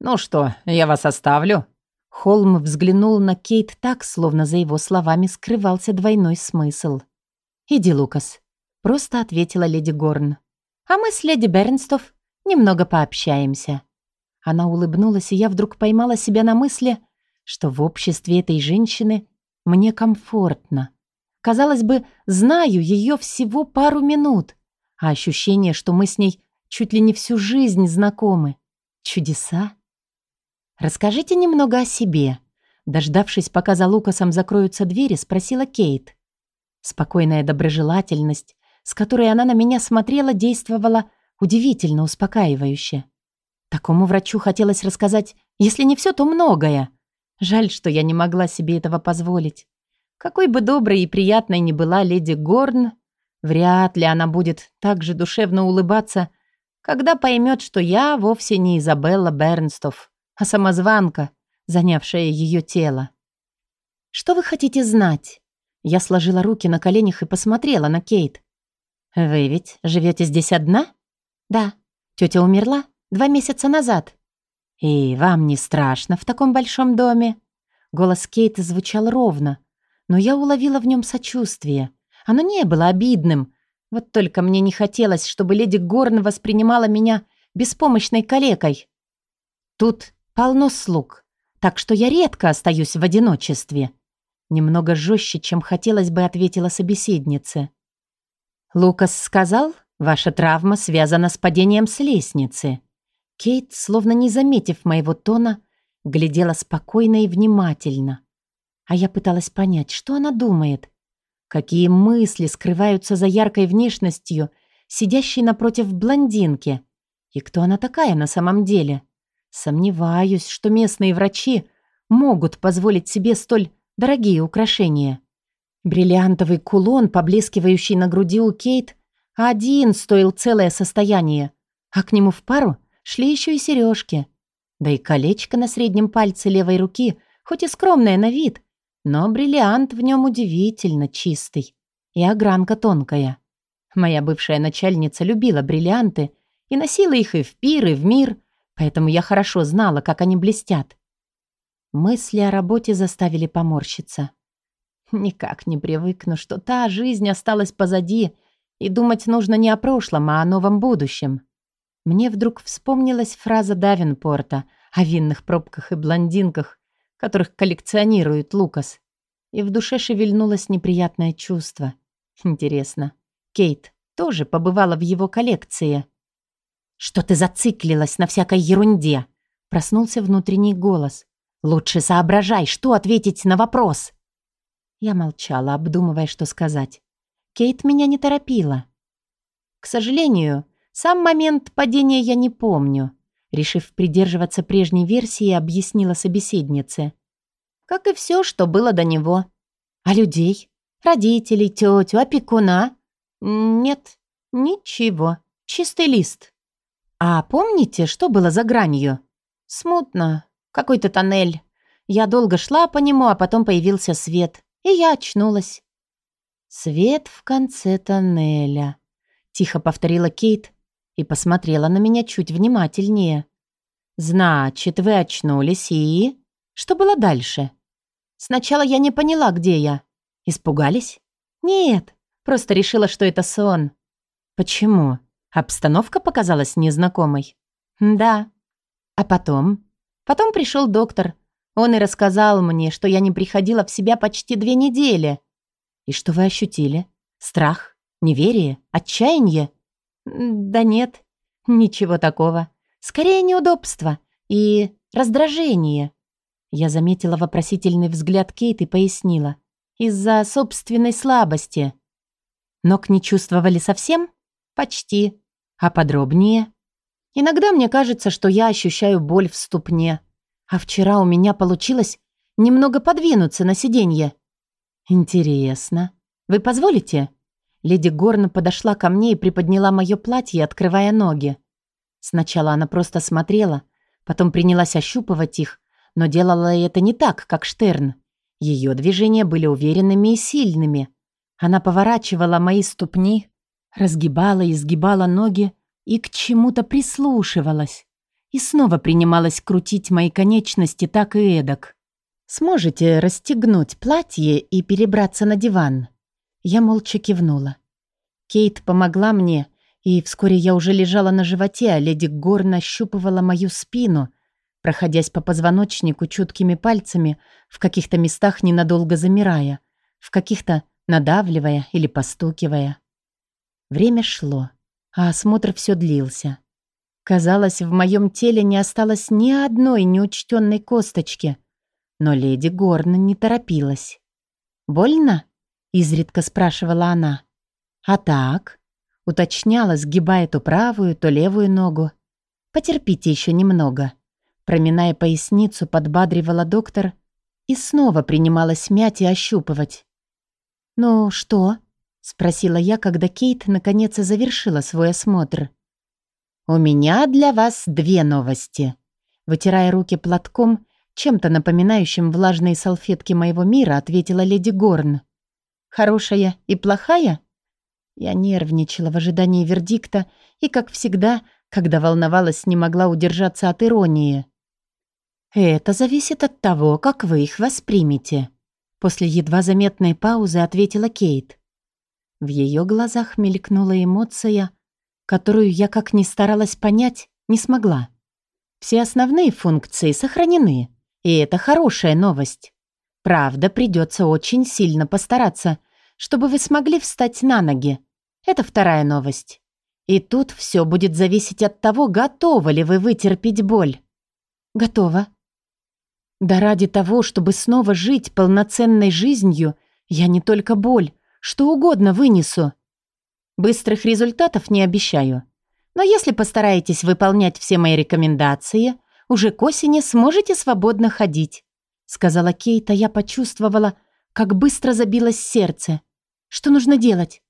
«Ну что, я вас оставлю?» Холм взглянул на Кейт так, словно за его словами скрывался двойной смысл. «Иди, Лукас», — просто ответила леди Горн. «А мы с леди Бернстов немного пообщаемся». Она улыбнулась, и я вдруг поймала себя на мысли, что в обществе этой женщины мне комфортно. Казалось бы, знаю ее всего пару минут, а ощущение, что мы с ней чуть ли не всю жизнь знакомы. Чудеса. «Расскажите немного о себе», дождавшись, пока за Лукасом закроются двери, спросила Кейт. Спокойная доброжелательность, с которой она на меня смотрела, действовала удивительно успокаивающе. Такому врачу хотелось рассказать, если не все, то многое. Жаль, что я не могла себе этого позволить. Какой бы доброй и приятной ни была леди Горн, вряд ли она будет так же душевно улыбаться, когда поймет, что я вовсе не Изабелла Бернстов, а самозванка, занявшая ее тело. «Что вы хотите знать?» Я сложила руки на коленях и посмотрела на Кейт. «Вы ведь живете здесь одна?» «Да. Тетя умерла два месяца назад». «И вам не страшно в таком большом доме?» Голос Кейт звучал ровно, но я уловила в нем сочувствие. Оно не было обидным. Вот только мне не хотелось, чтобы леди Горн воспринимала меня беспомощной калекой. Тут полно слуг, так что я редко остаюсь в одиночестве. Немного жестче, чем хотелось бы, ответила собеседница. Лукас сказал, ваша травма связана с падением с лестницы. Кейт, словно не заметив моего тона, глядела спокойно и внимательно. А я пыталась понять, что она думает. Какие мысли скрываются за яркой внешностью, сидящей напротив блондинки. И кто она такая на самом деле? Сомневаюсь, что местные врачи могут позволить себе столь дорогие украшения. Бриллиантовый кулон, поблескивающий на груди у Кейт, один стоил целое состояние, а к нему в пару шли еще и сережки. Да и колечко на среднем пальце левой руки, хоть и скромное на вид, но бриллиант в нем удивительно чистый. И огранка тонкая. Моя бывшая начальница любила бриллианты и носила их и в пир, и в мир, поэтому я хорошо знала, как они блестят. Мысли о работе заставили поморщиться. Никак не привыкну, что та жизнь осталась позади, и думать нужно не о прошлом, а о новом будущем. Мне вдруг вспомнилась фраза Давинпорта о винных пробках и блондинках, которых коллекционирует Лукас. И в душе шевельнулось неприятное чувство. Интересно, Кейт тоже побывала в его коллекции? «Что ты зациклилась на всякой ерунде?» Проснулся внутренний голос. «Лучше соображай, что ответить на вопрос!» Я молчала, обдумывая, что сказать. Кейт меня не торопила. К сожалению, сам момент падения я не помню. Решив придерживаться прежней версии, объяснила собеседнице. Как и все, что было до него. А людей? Родителей, тетю, опекуна? Нет, ничего. Чистый лист. А помните, что было за гранью? Смутно. Какой-то тоннель. Я долго шла по нему, а потом появился свет. И я очнулась. «Свет в конце тоннеля», — тихо повторила Кейт, и посмотрела на меня чуть внимательнее. «Значит, вы очнулись и...» «Что было дальше?» «Сначала я не поняла, где я. Испугались?» «Нет, просто решила, что это сон». «Почему? Обстановка показалась незнакомой?» «Да». «А потом?» «Потом пришел доктор. Он и рассказал мне, что я не приходила в себя почти две недели». «И что вы ощутили? Страх? Неверие? Отчаяние?» «Да нет, ничего такого. Скорее неудобство и раздражение». Я заметила вопросительный взгляд Кейт и пояснила. «Из-за собственной слабости». «Ног не чувствовали совсем?» «Почти. А подробнее?» «Иногда мне кажется, что я ощущаю боль в ступне. А вчера у меня получилось немного подвинуться на сиденье». «Интересно. Вы позволите?» Леди Горн подошла ко мне и приподняла мое платье, открывая ноги. Сначала она просто смотрела, потом принялась ощупывать их, но делала это не так, как Штерн. Ее движения были уверенными и сильными. Она поворачивала мои ступни, разгибала и сгибала ноги и к чему-то прислушивалась. И снова принималась крутить мои конечности так и эдак. Сможете расстегнуть платье и перебраться на диван?» Я молча кивнула. Кейт помогла мне, и вскоре я уже лежала на животе, а леди Гор нащупывала мою спину, проходясь по позвоночнику чуткими пальцами, в каких-то местах ненадолго замирая, в каких-то надавливая или постукивая. Время шло, а осмотр все длился. Казалось, в моем теле не осталось ни одной неучтенной косточки, но леди Горн не торопилась. «Больно?» — изредка спрашивала она. «А так?» — уточняла, сгибая то правую, то левую ногу. «Потерпите еще немного». Проминая поясницу, подбадривала доктор и снова принималась мять и ощупывать. «Ну что?» — спросила я, когда Кейт наконец завершила свой осмотр. «У меня для вас две новости». Вытирая руки платком, чем-то напоминающим влажные салфетки моего мира, ответила леди Горн. «Хорошая и плохая?» Я нервничала в ожидании вердикта и, как всегда, когда волновалась, не могла удержаться от иронии. «Это зависит от того, как вы их воспримете», после едва заметной паузы ответила Кейт. В ее глазах мелькнула эмоция, которую я, как ни старалась понять, не смогла. Все основные функции сохранены, и это хорошая новость. Правда, придется очень сильно постараться, чтобы вы смогли встать на ноги. Это вторая новость. И тут все будет зависеть от того, готовы ли вы вытерпеть боль. Готова, да ради того, чтобы снова жить полноценной жизнью, я не только боль, что угодно вынесу. Быстрых результатов не обещаю. Но если постараетесь выполнять все мои рекомендации, уже к осени сможете свободно ходить», сказала Кейт, а я почувствовала, как быстро забилось сердце. «Что нужно делать?»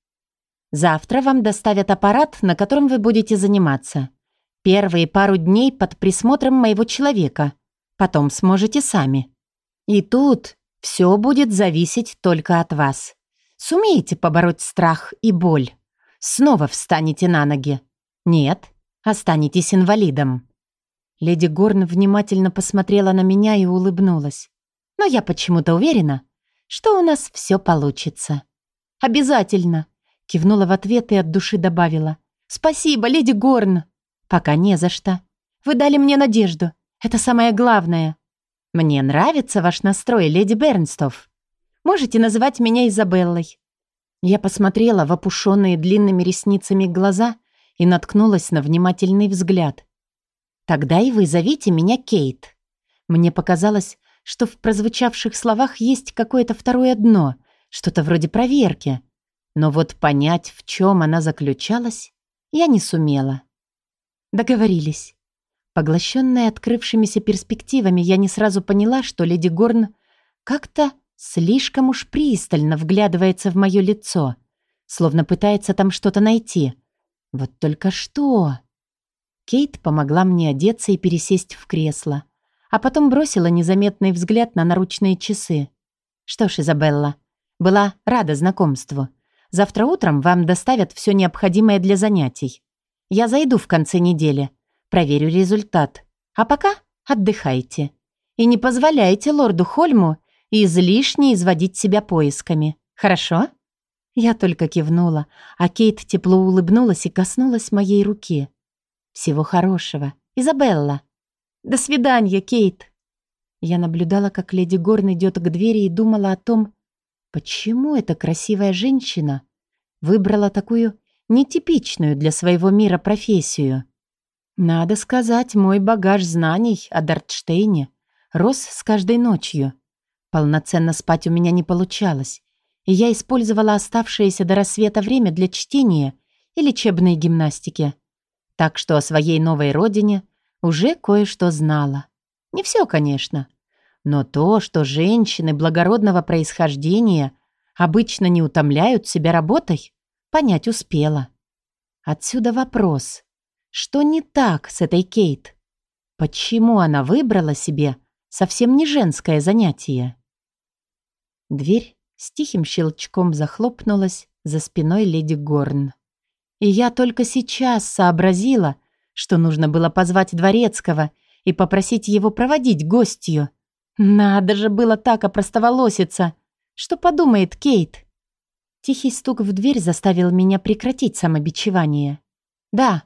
«Завтра вам доставят аппарат, на котором вы будете заниматься. Первые пару дней под присмотром моего человека. Потом сможете сами. И тут все будет зависеть только от вас. Сумеете побороть страх и боль? Снова встанете на ноги? Нет, останетесь инвалидом. Леди Горн внимательно посмотрела на меня и улыбнулась. Но я почему-то уверена, что у нас все получится. Обязательно, кивнула в ответ и от души добавила. Спасибо, леди Горн. Пока не за что. Вы дали мне надежду. Это самое главное. Мне нравится ваш настрой, леди Бернстов. Можете называть меня Изабеллой». Я посмотрела в опушенные длинными ресницами глаза и наткнулась на внимательный взгляд. «Тогда и вы зовите меня Кейт». Мне показалось, что в прозвучавших словах есть какое-то второе дно, что-то вроде проверки. Но вот понять, в чем она заключалась, я не сумела. Договорились. Поглощенная открывшимися перспективами, я не сразу поняла, что леди Горн как-то слишком уж пристально вглядывается в мое лицо, словно пытается там что-то найти. Вот только что... Кейт помогла мне одеться и пересесть в кресло, а потом бросила незаметный взгляд на наручные часы. «Что ж, Изабелла, была рада знакомству. Завтра утром вам доставят все необходимое для занятий. Я зайду в конце недели» проверю результат. А пока отдыхайте. И не позволяйте лорду Хольму излишне изводить себя поисками. Хорошо?» Я только кивнула, а Кейт тепло улыбнулась и коснулась моей руки. «Всего хорошего, Изабелла!» «До свидания, Кейт!» Я наблюдала, как леди Горн идет к двери и думала о том, почему эта красивая женщина выбрала такую нетипичную для своего мира профессию. Надо сказать, мой багаж знаний о Дартштейне рос с каждой ночью. Полноценно спать у меня не получалось, и я использовала оставшееся до рассвета время для чтения и лечебной гимнастики. Так что о своей новой родине уже кое-что знала. Не все, конечно. Но то, что женщины благородного происхождения обычно не утомляют себя работой, понять успела. Отсюда вопрос. Что не так с этой Кейт? Почему она выбрала себе совсем не женское занятие? Дверь с тихим щелчком захлопнулась за спиной леди Горн. И я только сейчас сообразила, что нужно было позвать дворецкого и попросить его проводить гостью. Надо же было так опростоволоситься. Что подумает Кейт? Тихий стук в дверь заставил меня прекратить самобичевание. «Да».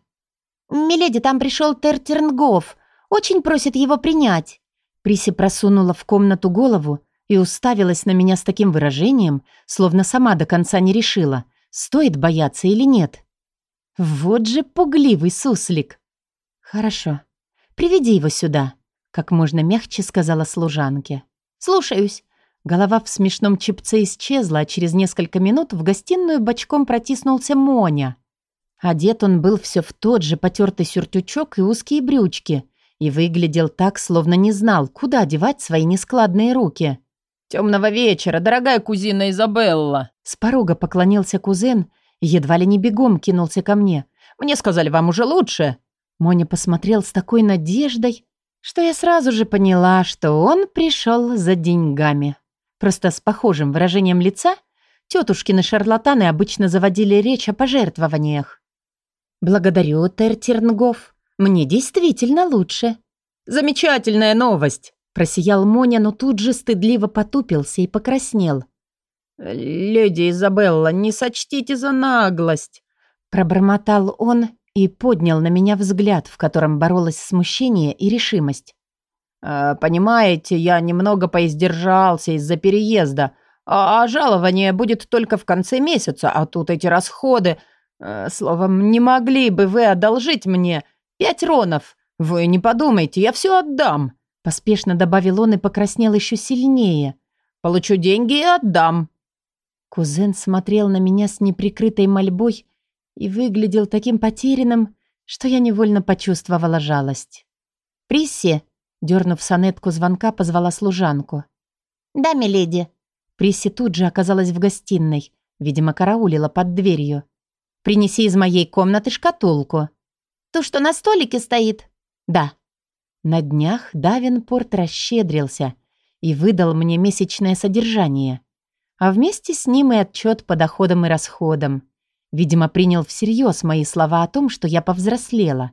«Миледи, там пришел Тертернгоф. Очень просит его принять». Приси просунула в комнату голову и уставилась на меня с таким выражением, словно сама до конца не решила, стоит бояться или нет. Вот же пугливый суслик. «Хорошо. Приведи его сюда», — как можно мягче сказала служанке. «Слушаюсь». Голова в смешном чипце исчезла, а через несколько минут в гостиную бочком протиснулся Моня. Одет он был все в тот же потертый сюртючок и узкие брючки и выглядел так, словно не знал, куда девать свои нескладные руки. «Темного вечера, дорогая кузина Изабелла!» С порога поклонился кузен едва ли не бегом кинулся ко мне. «Мне сказали, вам уже лучше!» Моня посмотрел с такой надеждой, что я сразу же поняла, что он пришел за деньгами. Просто с похожим выражением лица тетушкины шарлатаны обычно заводили речь о пожертвованиях. «Благодарю, Тертернгоф. Мне действительно лучше». «Замечательная новость!» Просиял Моня, но тут же стыдливо потупился и покраснел. «Леди Изабелла, не сочтите за наглость!» Пробормотал он и поднял на меня взгляд, в котором боролось смущение и решимость. «Э, «Понимаете, я немного поиздержался из-за переезда, а, а жалование будет только в конце месяца, а тут эти расходы. Э, словом, не могли бы вы одолжить мне пять ронов? Вы не подумайте, я все отдам!» Поспешно добавил он и покраснел еще сильнее. «Получу деньги и отдам!» Кузен смотрел на меня с неприкрытой мольбой и выглядел таким потерянным, что я невольно почувствовала жалость. «Присси!» — дернув сонетку звонка, позвала служанку. «Да, миледи». Присси тут же оказалась в гостиной, видимо, караулила под дверью. «Принеси из моей комнаты шкатулку». «То, что на столике стоит?» «Да». На днях Давинпорт расщедрился и выдал мне месячное содержание, а вместе с ним и отчет по доходам и расходам. Видимо, принял всерьез мои слова о том, что я повзрослела.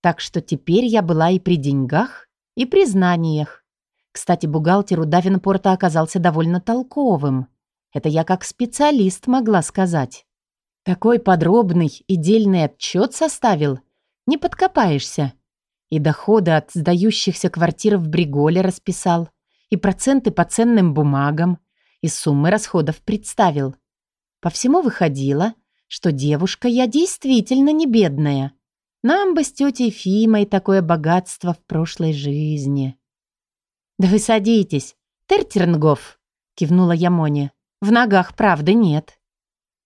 Так что теперь я была и при деньгах, и при знаниях. Кстати, бухгалтеру Давинпорта оказался довольно толковым. Это я как специалист могла сказать. Такой подробный и дельный отчет составил. Не подкопаешься. И доходы от сдающихся квартир в Бриголе расписал, и проценты по ценным бумагам, и суммы расходов представил. По всему выходило, что девушка я действительно не бедная. Нам бы с тетей Фимой такое богатство в прошлой жизни. «Да вы садитесь, Тертернгоф», — кивнула я Моне. «В ногах правды нет».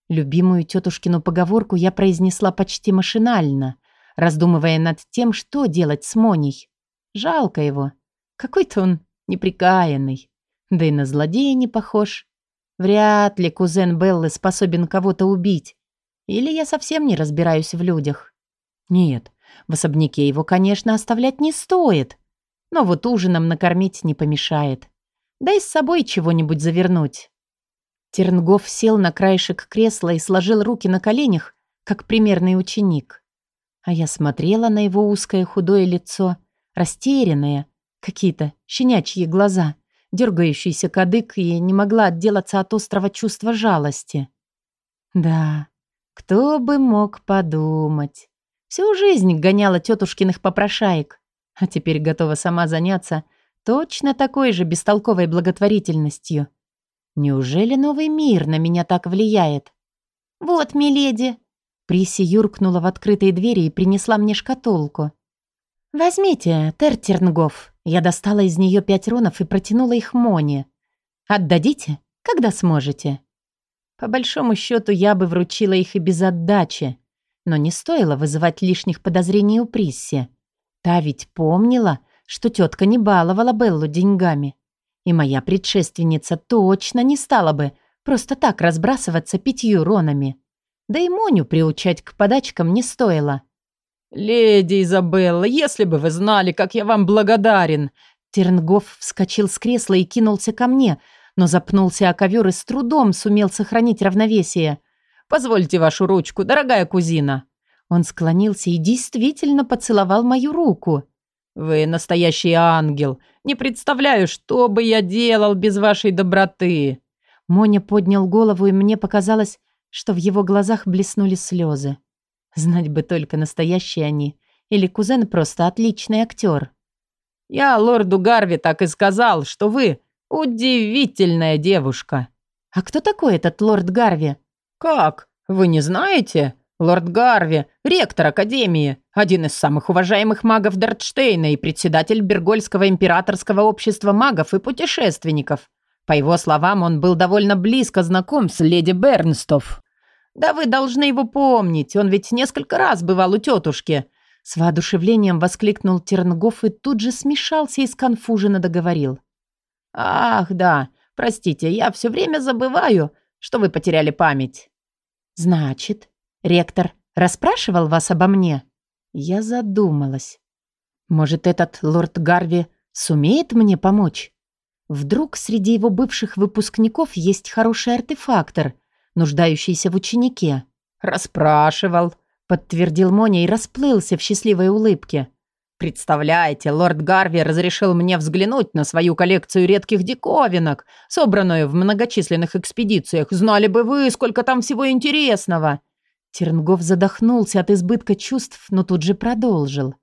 Любимую тетушкину поговорку я произнесла почти машинально, раздумывая над тем, что делать с Моней. Жалко его. Какой-то он неприкаянный. Да и на злодея не похож. Вряд ли кузен Беллы способен кого-то убить. Или я совсем не разбираюсь в людях. Нет, в особняке его, конечно, оставлять не стоит. Но вот ужином накормить не помешает. Да и с собой чего-нибудь завернуть. Тернгов сел на краешек кресла и сложил руки на коленях, как примерный ученик. А я смотрела на его узкое худое лицо, растерянное, какие-то щенячьи глаза, дергающийся кадык, и не могла отделаться от острого чувства жалости. Да, кто бы мог подумать. Всю жизнь гоняла тетушкиных попрошаек, а теперь готова сама заняться точно такой же бестолковой благотворительностью. Неужели новый мир на меня так влияет? «Вот, миледи!» Приси юркнула в открытые двери и принесла мне шкатулку. «Возьмите, Тертернгоф». Я достала из нее пять ронов и протянула их Моне. «Отдадите, когда сможете». По большому счету, я бы вручила их и без отдачи. Но не стоило вызывать лишних подозрений у Присси. Та ведь помнила, что тетка не баловала Беллу деньгами. И моя предшественница точно не стала бы просто так разбрасываться пятью ронами. Да и Моню приучать к подачкам не стоило. «Леди Изабелла, если бы вы знали, как я вам благодарен!» Тернгоф вскочил с кресла и кинулся ко мне, но запнулся о ковер и с трудом сумел сохранить равновесие. «Позвольте вашу ручку, дорогая кузина». Он склонился и действительно поцеловал мою руку. Вы настоящий ангел. Не представляю, что бы я делал без вашей доброты. Моня поднял голову, и мне показалось, что в его глазах блеснули слезы. Знать бы только, настоящие они. Или кузен просто отличный актер. Я лорду Гарви так и сказал, что вы удивительная девушка. А кто такой этот лорд Гарви? Как? Вы не знаете? Лорд Гарви, ректор Академии, один из самых уважаемых магов Дартштейна и председатель Бергольского императорского общества магов и путешественников. По его словам, он был довольно близко знаком с леди Бернстов. Да вы должны его помнить, он ведь несколько раз бывал у тетушки. С воодушевлением воскликнул Тернгоф и тут же смешался и сконфуженно договорил. «Ах, да, простите, я все время забываю, что вы потеряли память». «Значит, Ректор расспрашивал вас обо мне?» Я задумалась. Может, этот лорд Гарви сумеет мне помочь? Вдруг среди его бывших выпускников есть хороший артефактор, нуждающийся в ученике? «Расспрашивал», — подтвердил Моня и расплылся в счастливой улыбке. «Представляете, лорд Гарви разрешил мне взглянуть на свою коллекцию редких диковинок, собранную в многочисленных экспедициях. Знали бы вы, сколько там всего интересного!» Тернгов задохнулся от избытка чувств, но тут же продолжил.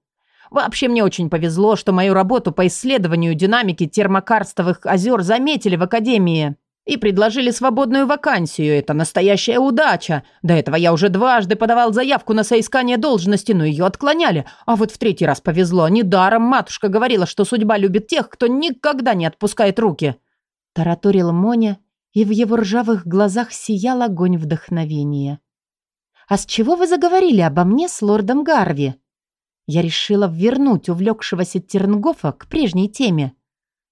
«Вообще мне очень повезло, что мою работу по исследованию динамики термокарстовых озер заметили в Академии и предложили свободную вакансию. Это настоящая удача. До этого я уже дважды подавал заявку на соискание должности, но ее отклоняли. А вот в третий раз повезло. Недаром матушка говорила, что судьба любит тех, кто никогда не отпускает руки». Тараторил Моня, и в его ржавых глазах сиял огонь вдохновения. «А с чего вы заговорили обо мне с лордом Гарви?» Я решила вернуть увлекшегося Тернгофа к прежней теме.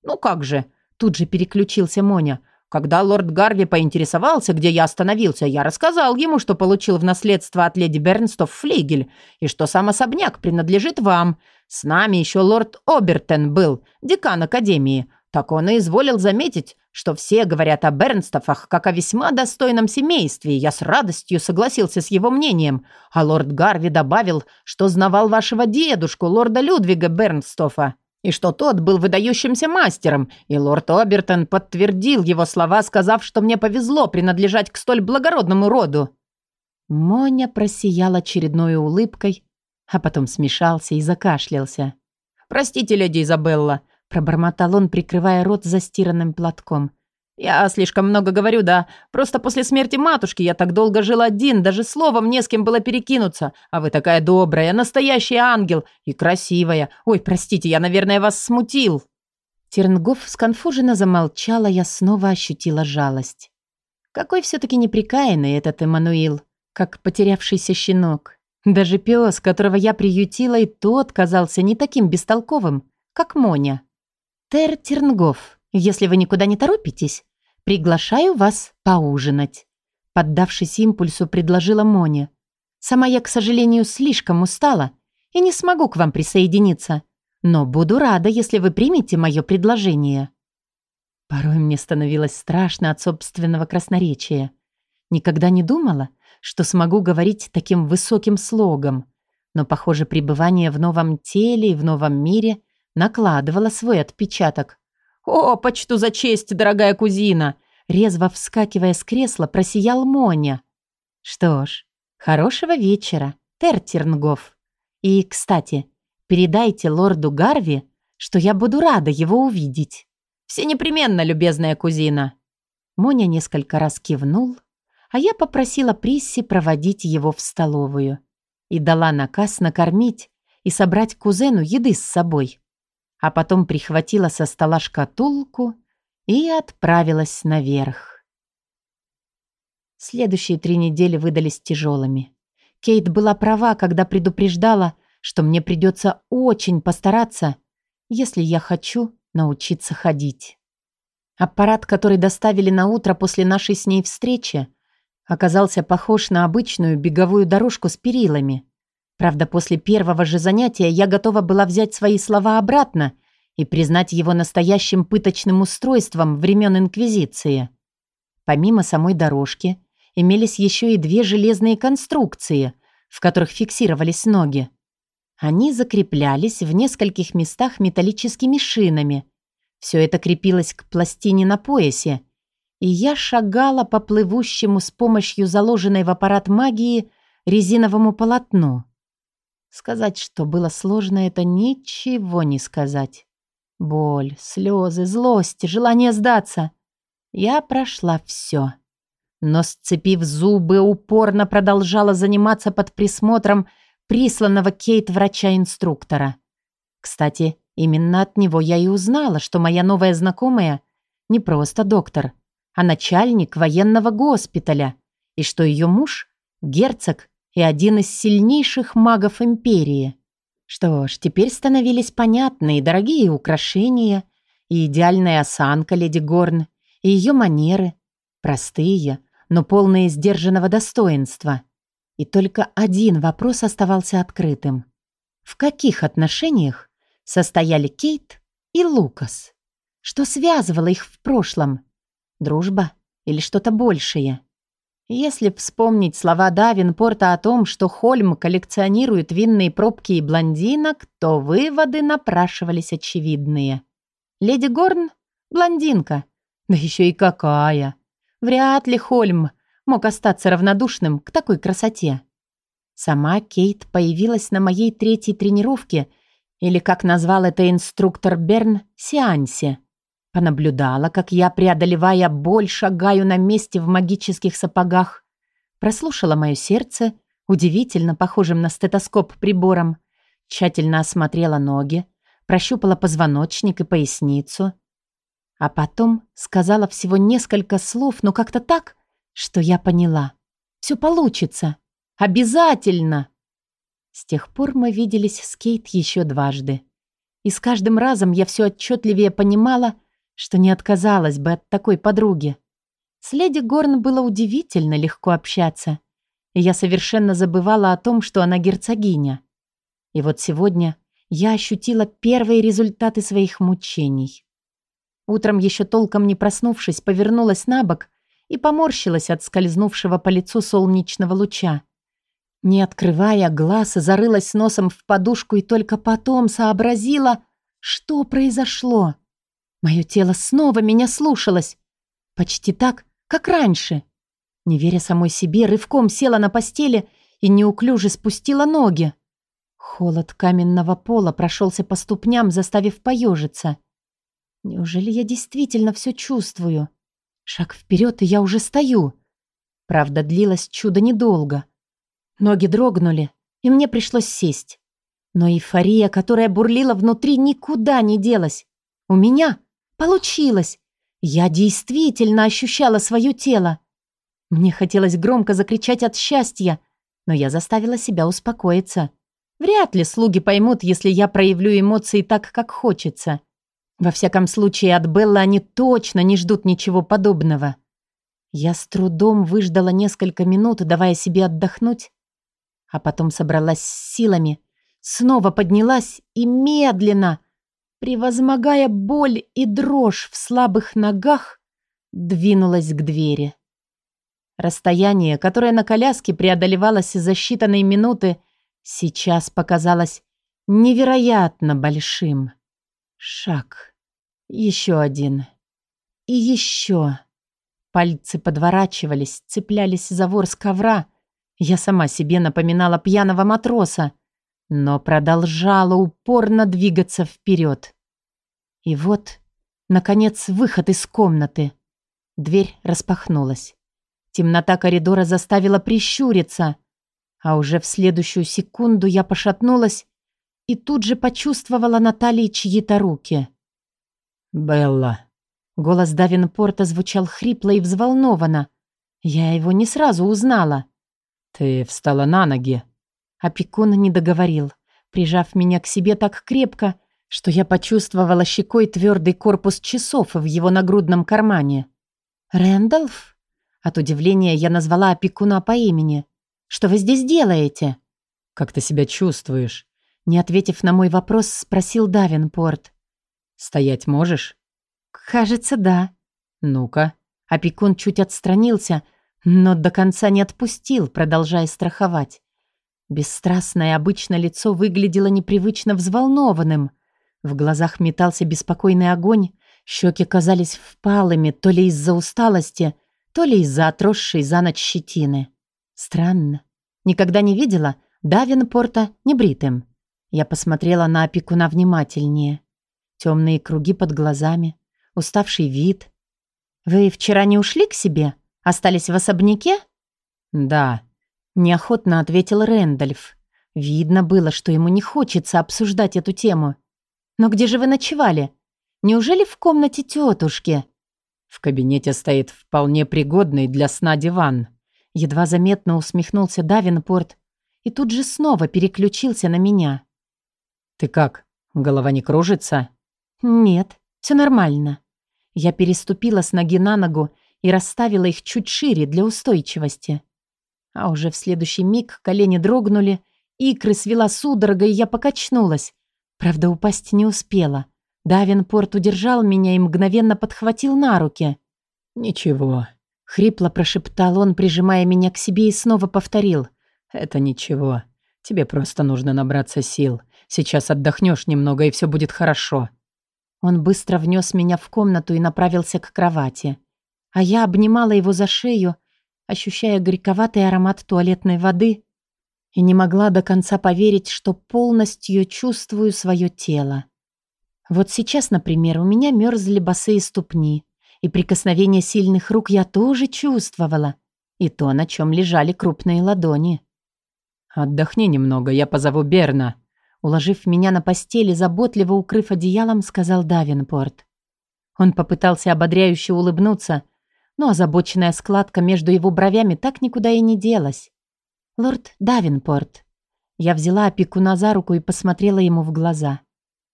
«Ну как же?» Тут же переключился Моня. «Когда лорд Гарви поинтересовался, где я остановился, я рассказал ему, что получил в наследство от леди Бернстов флигель, и что сам особняк принадлежит вам. С нами еще лорд Обертен был, декан Академии. Так он и изволил заметить, что все говорят о Бернстофах как о весьма достойном семействе, я с радостью согласился с его мнением. А лорд Гарви добавил, что знавал вашего дедушку, лорда Людвига Бернстофа, и что тот был выдающимся мастером, и лорд Обертон подтвердил его слова, сказав, что мне повезло принадлежать к столь благородному роду. Моня просиял очередной улыбкой, а потом смешался и закашлялся. «Простите, леди Изабелла, Пробормотал он, прикрывая рот застиранным платком. «Я слишком много говорю, да. Просто после смерти матушки я так долго жил один, даже словом не с кем было перекинуться. А вы такая добрая, настоящий ангел и красивая. Ой, простите, я, наверное, вас смутил». Тернгоф сконфуженно замолчала, я снова ощутила жалость. Какой все-таки неприкаянный этот Эммануил, как потерявшийся щенок. Даже пес, которого я приютила, и тот казался не таким бестолковым, как Моня. «Тер Тернгоф, если вы никуда не торопитесь, приглашаю вас поужинать», поддавшись импульсу, предложила Моня. «Сама я, к сожалению, слишком устала и не смогу к вам присоединиться, но буду рада, если вы примете мое предложение». Порой мне становилось страшно от собственного красноречия. Никогда не думала, что смогу говорить таким высоким слогом, но, похоже, пребывание в новом теле и в новом мире – накладывала свой отпечаток. «О, почту за честь, дорогая кузина!» Резво вскакивая с кресла, просиял Моня. «Что ж, хорошего вечера, Тертернгоф. И, кстати, передайте лорду Гарви, что я буду рада его увидеть». «Все непременно, любезная кузина». Моня несколько раз кивнул, а я попросила Присси проводить его в столовую и дала наказ накормить и собрать кузену еды с собой а потом прихватила со стола шкатулку и отправилась наверх. Следующие три недели выдались тяжелыми. Кейт была права, когда предупреждала, что мне придется очень постараться, если я хочу научиться ходить. Аппарат, который доставили на утро после нашей с ней встречи, оказался похож на обычную беговую дорожку с перилами. Правда, после первого же занятия я готова была взять свои слова обратно и признать его настоящим пыточным устройством времен Инквизиции. Помимо самой дорожки, имелись еще и две железные конструкции, в которых фиксировались ноги. Они закреплялись в нескольких местах металлическими шинами. Все это крепилось к пластине на поясе, и я шагала по плывущему с помощью заложенной в аппарат магии резиновому полотну. Сказать, что было сложно, это ничего не сказать. Боль, слезы, злость, желание сдаться. Я прошла все. Но, сцепив зубы, упорно продолжала заниматься под присмотром присланного Кейт врача-инструктора. Кстати, именно от него я и узнала, что моя новая знакомая не просто доктор, а начальник военного госпиталя, и что ее муж – герцог и один из сильнейших магов империи. Что ж, теперь становились понятны и дорогие украшения, и идеальная осанка леди Горн, и ее манеры, простые, но полные сдержанного достоинства. И только один вопрос оставался открытым. В каких отношениях состояли Кейт и Лукас? Что связывало их в прошлом? Дружба или что-то большее? Если вспомнить слова Давинпорта о том, что Хольм коллекционирует винные пробки и блондинок, то выводы напрашивались очевидные. Леди Горн — блондинка. Да еще и какая! Вряд ли Хольм мог остаться равнодушным к такой красоте. Сама Кейт появилась на моей третьей тренировке, или, как назвал это инструктор Берн, сеансе. Понаблюдала, как я, преодолевая боль, шагаю на месте в магических сапогах. Прослушала мое сердце, удивительно похожим на стетоскоп прибором. Тщательно осмотрела ноги, прощупала позвоночник и поясницу. А потом сказала всего несколько слов, но как-то так, что я поняла. Все получится. Обязательно. С тех пор мы виделись с Кейт еще дважды. И с каждым разом я все отчетливее понимала, что не отказалась бы от такой подруги. С леди Горн было удивительно легко общаться, и я совершенно забывала о том, что она герцогиня. И вот сегодня я ощутила первые результаты своих мучений. Утром, еще толком не проснувшись, повернулась на бок и поморщилась от скользнувшего по лицу солнечного луча. Не открывая глаз, зарылась носом в подушку и только потом сообразила, что произошло. Мое тело снова меня слушалось. Почти так, как раньше. Не веря самой себе, рывком села на постели и неуклюже спустила ноги. Холод каменного пола прошелся по ступням, заставив поежиться. Неужели я действительно все чувствую? Шаг вперед, и я уже стою. Правда, длилось чудо недолго. Ноги дрогнули, и мне пришлось сесть. Но эйфория, которая бурлила внутри, никуда не делась. У меня Получилось! Я действительно ощущала свое тело. Мне хотелось громко закричать от счастья, но я заставила себя успокоиться. Вряд ли слуги поймут, если я проявлю эмоции так, как хочется. Во всяком случае, от Беллы они точно не ждут ничего подобного. Я с трудом выждала несколько минут, давая себе отдохнуть, а потом собралась с силами, снова поднялась и медленно, превозмогая боль и дрожь в слабых ногах, двинулась к двери. Расстояние, которое на коляске преодолевалось за считанные минуты, сейчас показалось невероятно большим. Шаг. Еще один. И еще. Пальцы подворачивались, цеплялись за ворс ковра. Я сама себе напоминала пьяного матроса, но продолжала упорно двигаться вперед. И вот, наконец, выход из комнаты. Дверь распахнулась. Темнота коридора заставила прищуриться, а уже в следующую секунду я пошатнулась и тут же почувствовала на чьи-то руки. «Белла». Голос Давинпорта звучал хрипло и взволнованно. Я его не сразу узнала. «Ты встала на ноги». Опекун не договорил, прижав меня к себе так крепко, что я почувствовала щекой твердый корпус часов в его нагрудном кармане. «Рэндалф?» От удивления я назвала опекуна по имени. «Что вы здесь делаете?» «Как ты себя чувствуешь?» Не ответив на мой вопрос, спросил Давинпорт. «Стоять можешь?» «Кажется, да». «Ну-ка». Опекун чуть отстранился, но до конца не отпустил, продолжая страховать. Бесстрастное обычно лицо выглядело непривычно взволнованным. В глазах метался беспокойный огонь, щеки казались впалыми то ли из-за усталости, то ли из-за отросшей за ночь щетины. Странно. Никогда не видела Давинпорта небритым. Я посмотрела на опекуна внимательнее. Темные круги под глазами, уставший вид. «Вы вчера не ушли к себе? Остались в особняке?» «Да», — неохотно ответил Рэндальф. Видно было, что ему не хочется обсуждать эту тему. «Но где же вы ночевали? Неужели в комнате тетушки?» «В кабинете стоит вполне пригодный для сна диван». Едва заметно усмехнулся Давинпорт и тут же снова переключился на меня. «Ты как? Голова не кружится?» «Нет, все нормально». Я переступила с ноги на ногу и расставила их чуть шире для устойчивости. А уже в следующий миг колени дрогнули, икры свела судорога, и я покачнулась. Правда, упасть не успела. Давинпорт удержал меня и мгновенно подхватил на руки. «Ничего», — хрипло прошептал он, прижимая меня к себе и снова повторил. «Это ничего. Тебе просто нужно набраться сил. Сейчас отдохнешь немного, и все будет хорошо». Он быстро внес меня в комнату и направился к кровати. А я обнимала его за шею, ощущая горьковатый аромат туалетной воды и не могла до конца поверить, что полностью чувствую свое тело. Вот сейчас, например, у меня мерзли босые ступни, и прикосновение сильных рук я тоже чувствовала, и то, на чем лежали крупные ладони. «Отдохни немного, я позову Берна», Уложив меня на постели, заботливо укрыв одеялом, сказал Давинпорт. Он попытался ободряюще улыбнуться, но озабоченная складка между его бровями так никуда и не делась. «Лорд Давинпорт». Я взяла опекуна за руку и посмотрела ему в глаза.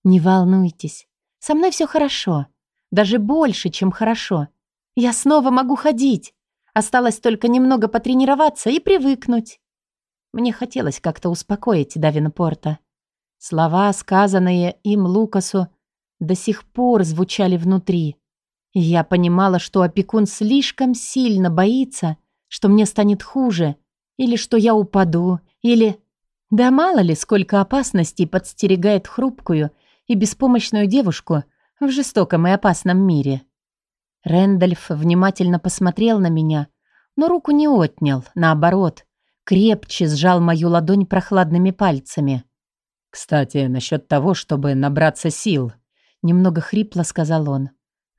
«Не волнуйтесь, со мной все хорошо. Даже больше, чем хорошо. Я снова могу ходить. Осталось только немного потренироваться и привыкнуть». Мне хотелось как-то успокоить Давинпорта. Слова, сказанные им Лукасу, до сих пор звучали внутри. Я понимала, что опекун слишком сильно боится, что мне станет хуже, или что я упаду, или... Да мало ли, сколько опасностей подстерегает хрупкую и беспомощную девушку в жестоком и опасном мире. Рэндальф внимательно посмотрел на меня, но руку не отнял, наоборот, крепче сжал мою ладонь прохладными пальцами. «Кстати, насчет того, чтобы набраться сил», — немного хрипло сказал он.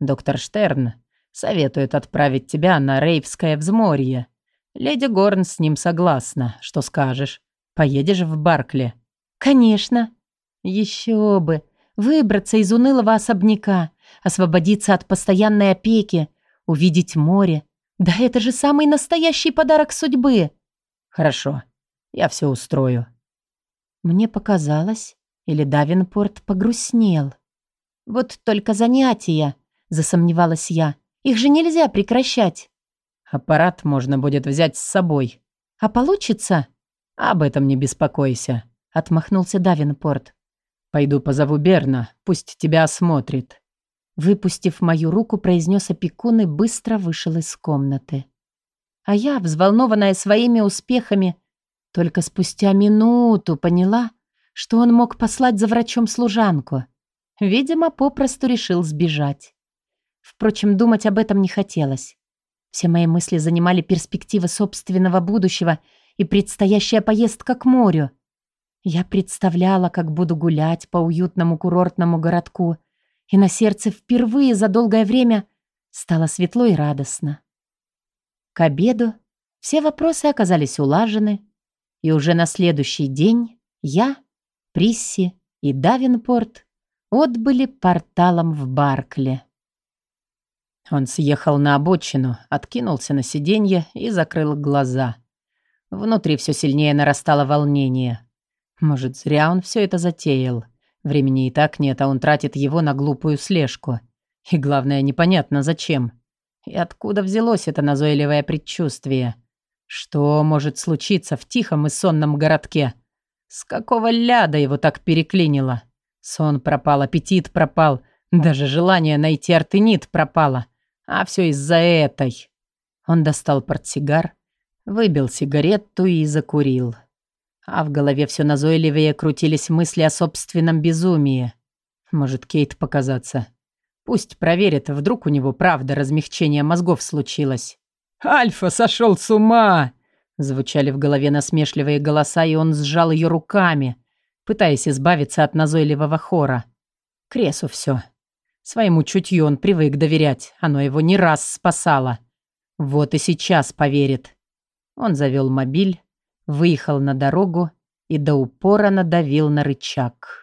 «Доктор Штерн советует отправить тебя на Рейвское взморье. Леди Горн с ним согласна. Что скажешь? Поедешь в Баркли?» «Конечно. Еще бы. Выбраться из унылого особняка, освободиться от постоянной опеки, увидеть море. Да это же самый настоящий подарок судьбы!» «Хорошо. Я все устрою», мне показалось, или Давинпорт погрустнел. «Вот только занятия», — засомневалась я. «Их же нельзя прекращать». «Аппарат можно будет взять с собой». «А получится?» «Об этом не беспокойся», — отмахнулся Давинпорт. «Пойду позову Берна, пусть тебя осмотрит». Выпустив мою руку, произнес опекун и быстро вышел из комнаты. А я, взволнованная своими успехами, только спустя минуту поняла, что он мог послать за врачом служанку. Видимо, попросту решил сбежать. Впрочем, думать об этом не хотелось. Все мои мысли занимали перспективы собственного будущего и предстоящая поездка к морю. Я представляла, как буду гулять по уютному курортному городку, и на сердце впервые за долгое время стало светло и радостно. К обеду все вопросы оказались улажены, и уже на следующий день я, Присси и Давинпорт отбыли порталом в Баркле. Он съехал на обочину, откинулся на сиденье и закрыл глаза. Внутри все сильнее нарастало волнение. Может, зря он все это затеял. Времени и так нет, а он тратит его на глупую слежку. И главное, непонятно зачем. И откуда взялось это назойливое предчувствие? Что может случиться в тихом и сонном городке? С какого ляда его так переклинило? Сон пропал, аппетит пропал, даже желание найти артенит пропало. А все из-за этой. Он достал портсигар, выбил сигарету и закурил. А в голове все назойливее крутились мысли о собственном безумии. Может, Кейт показаться. Пусть проверит, вдруг у него правда размягчение мозгов случилось. «Альфа сошел с ума!» Звучали в голове насмешливые голоса, и он сжал ее руками, пытаясь избавиться от назойливого хора. Кресу все. Своему чутью он привык доверять, оно его не раз спасало. Вот и сейчас поверит. Он завел мобиль, выехал на дорогу и до упора надавил на рычаг.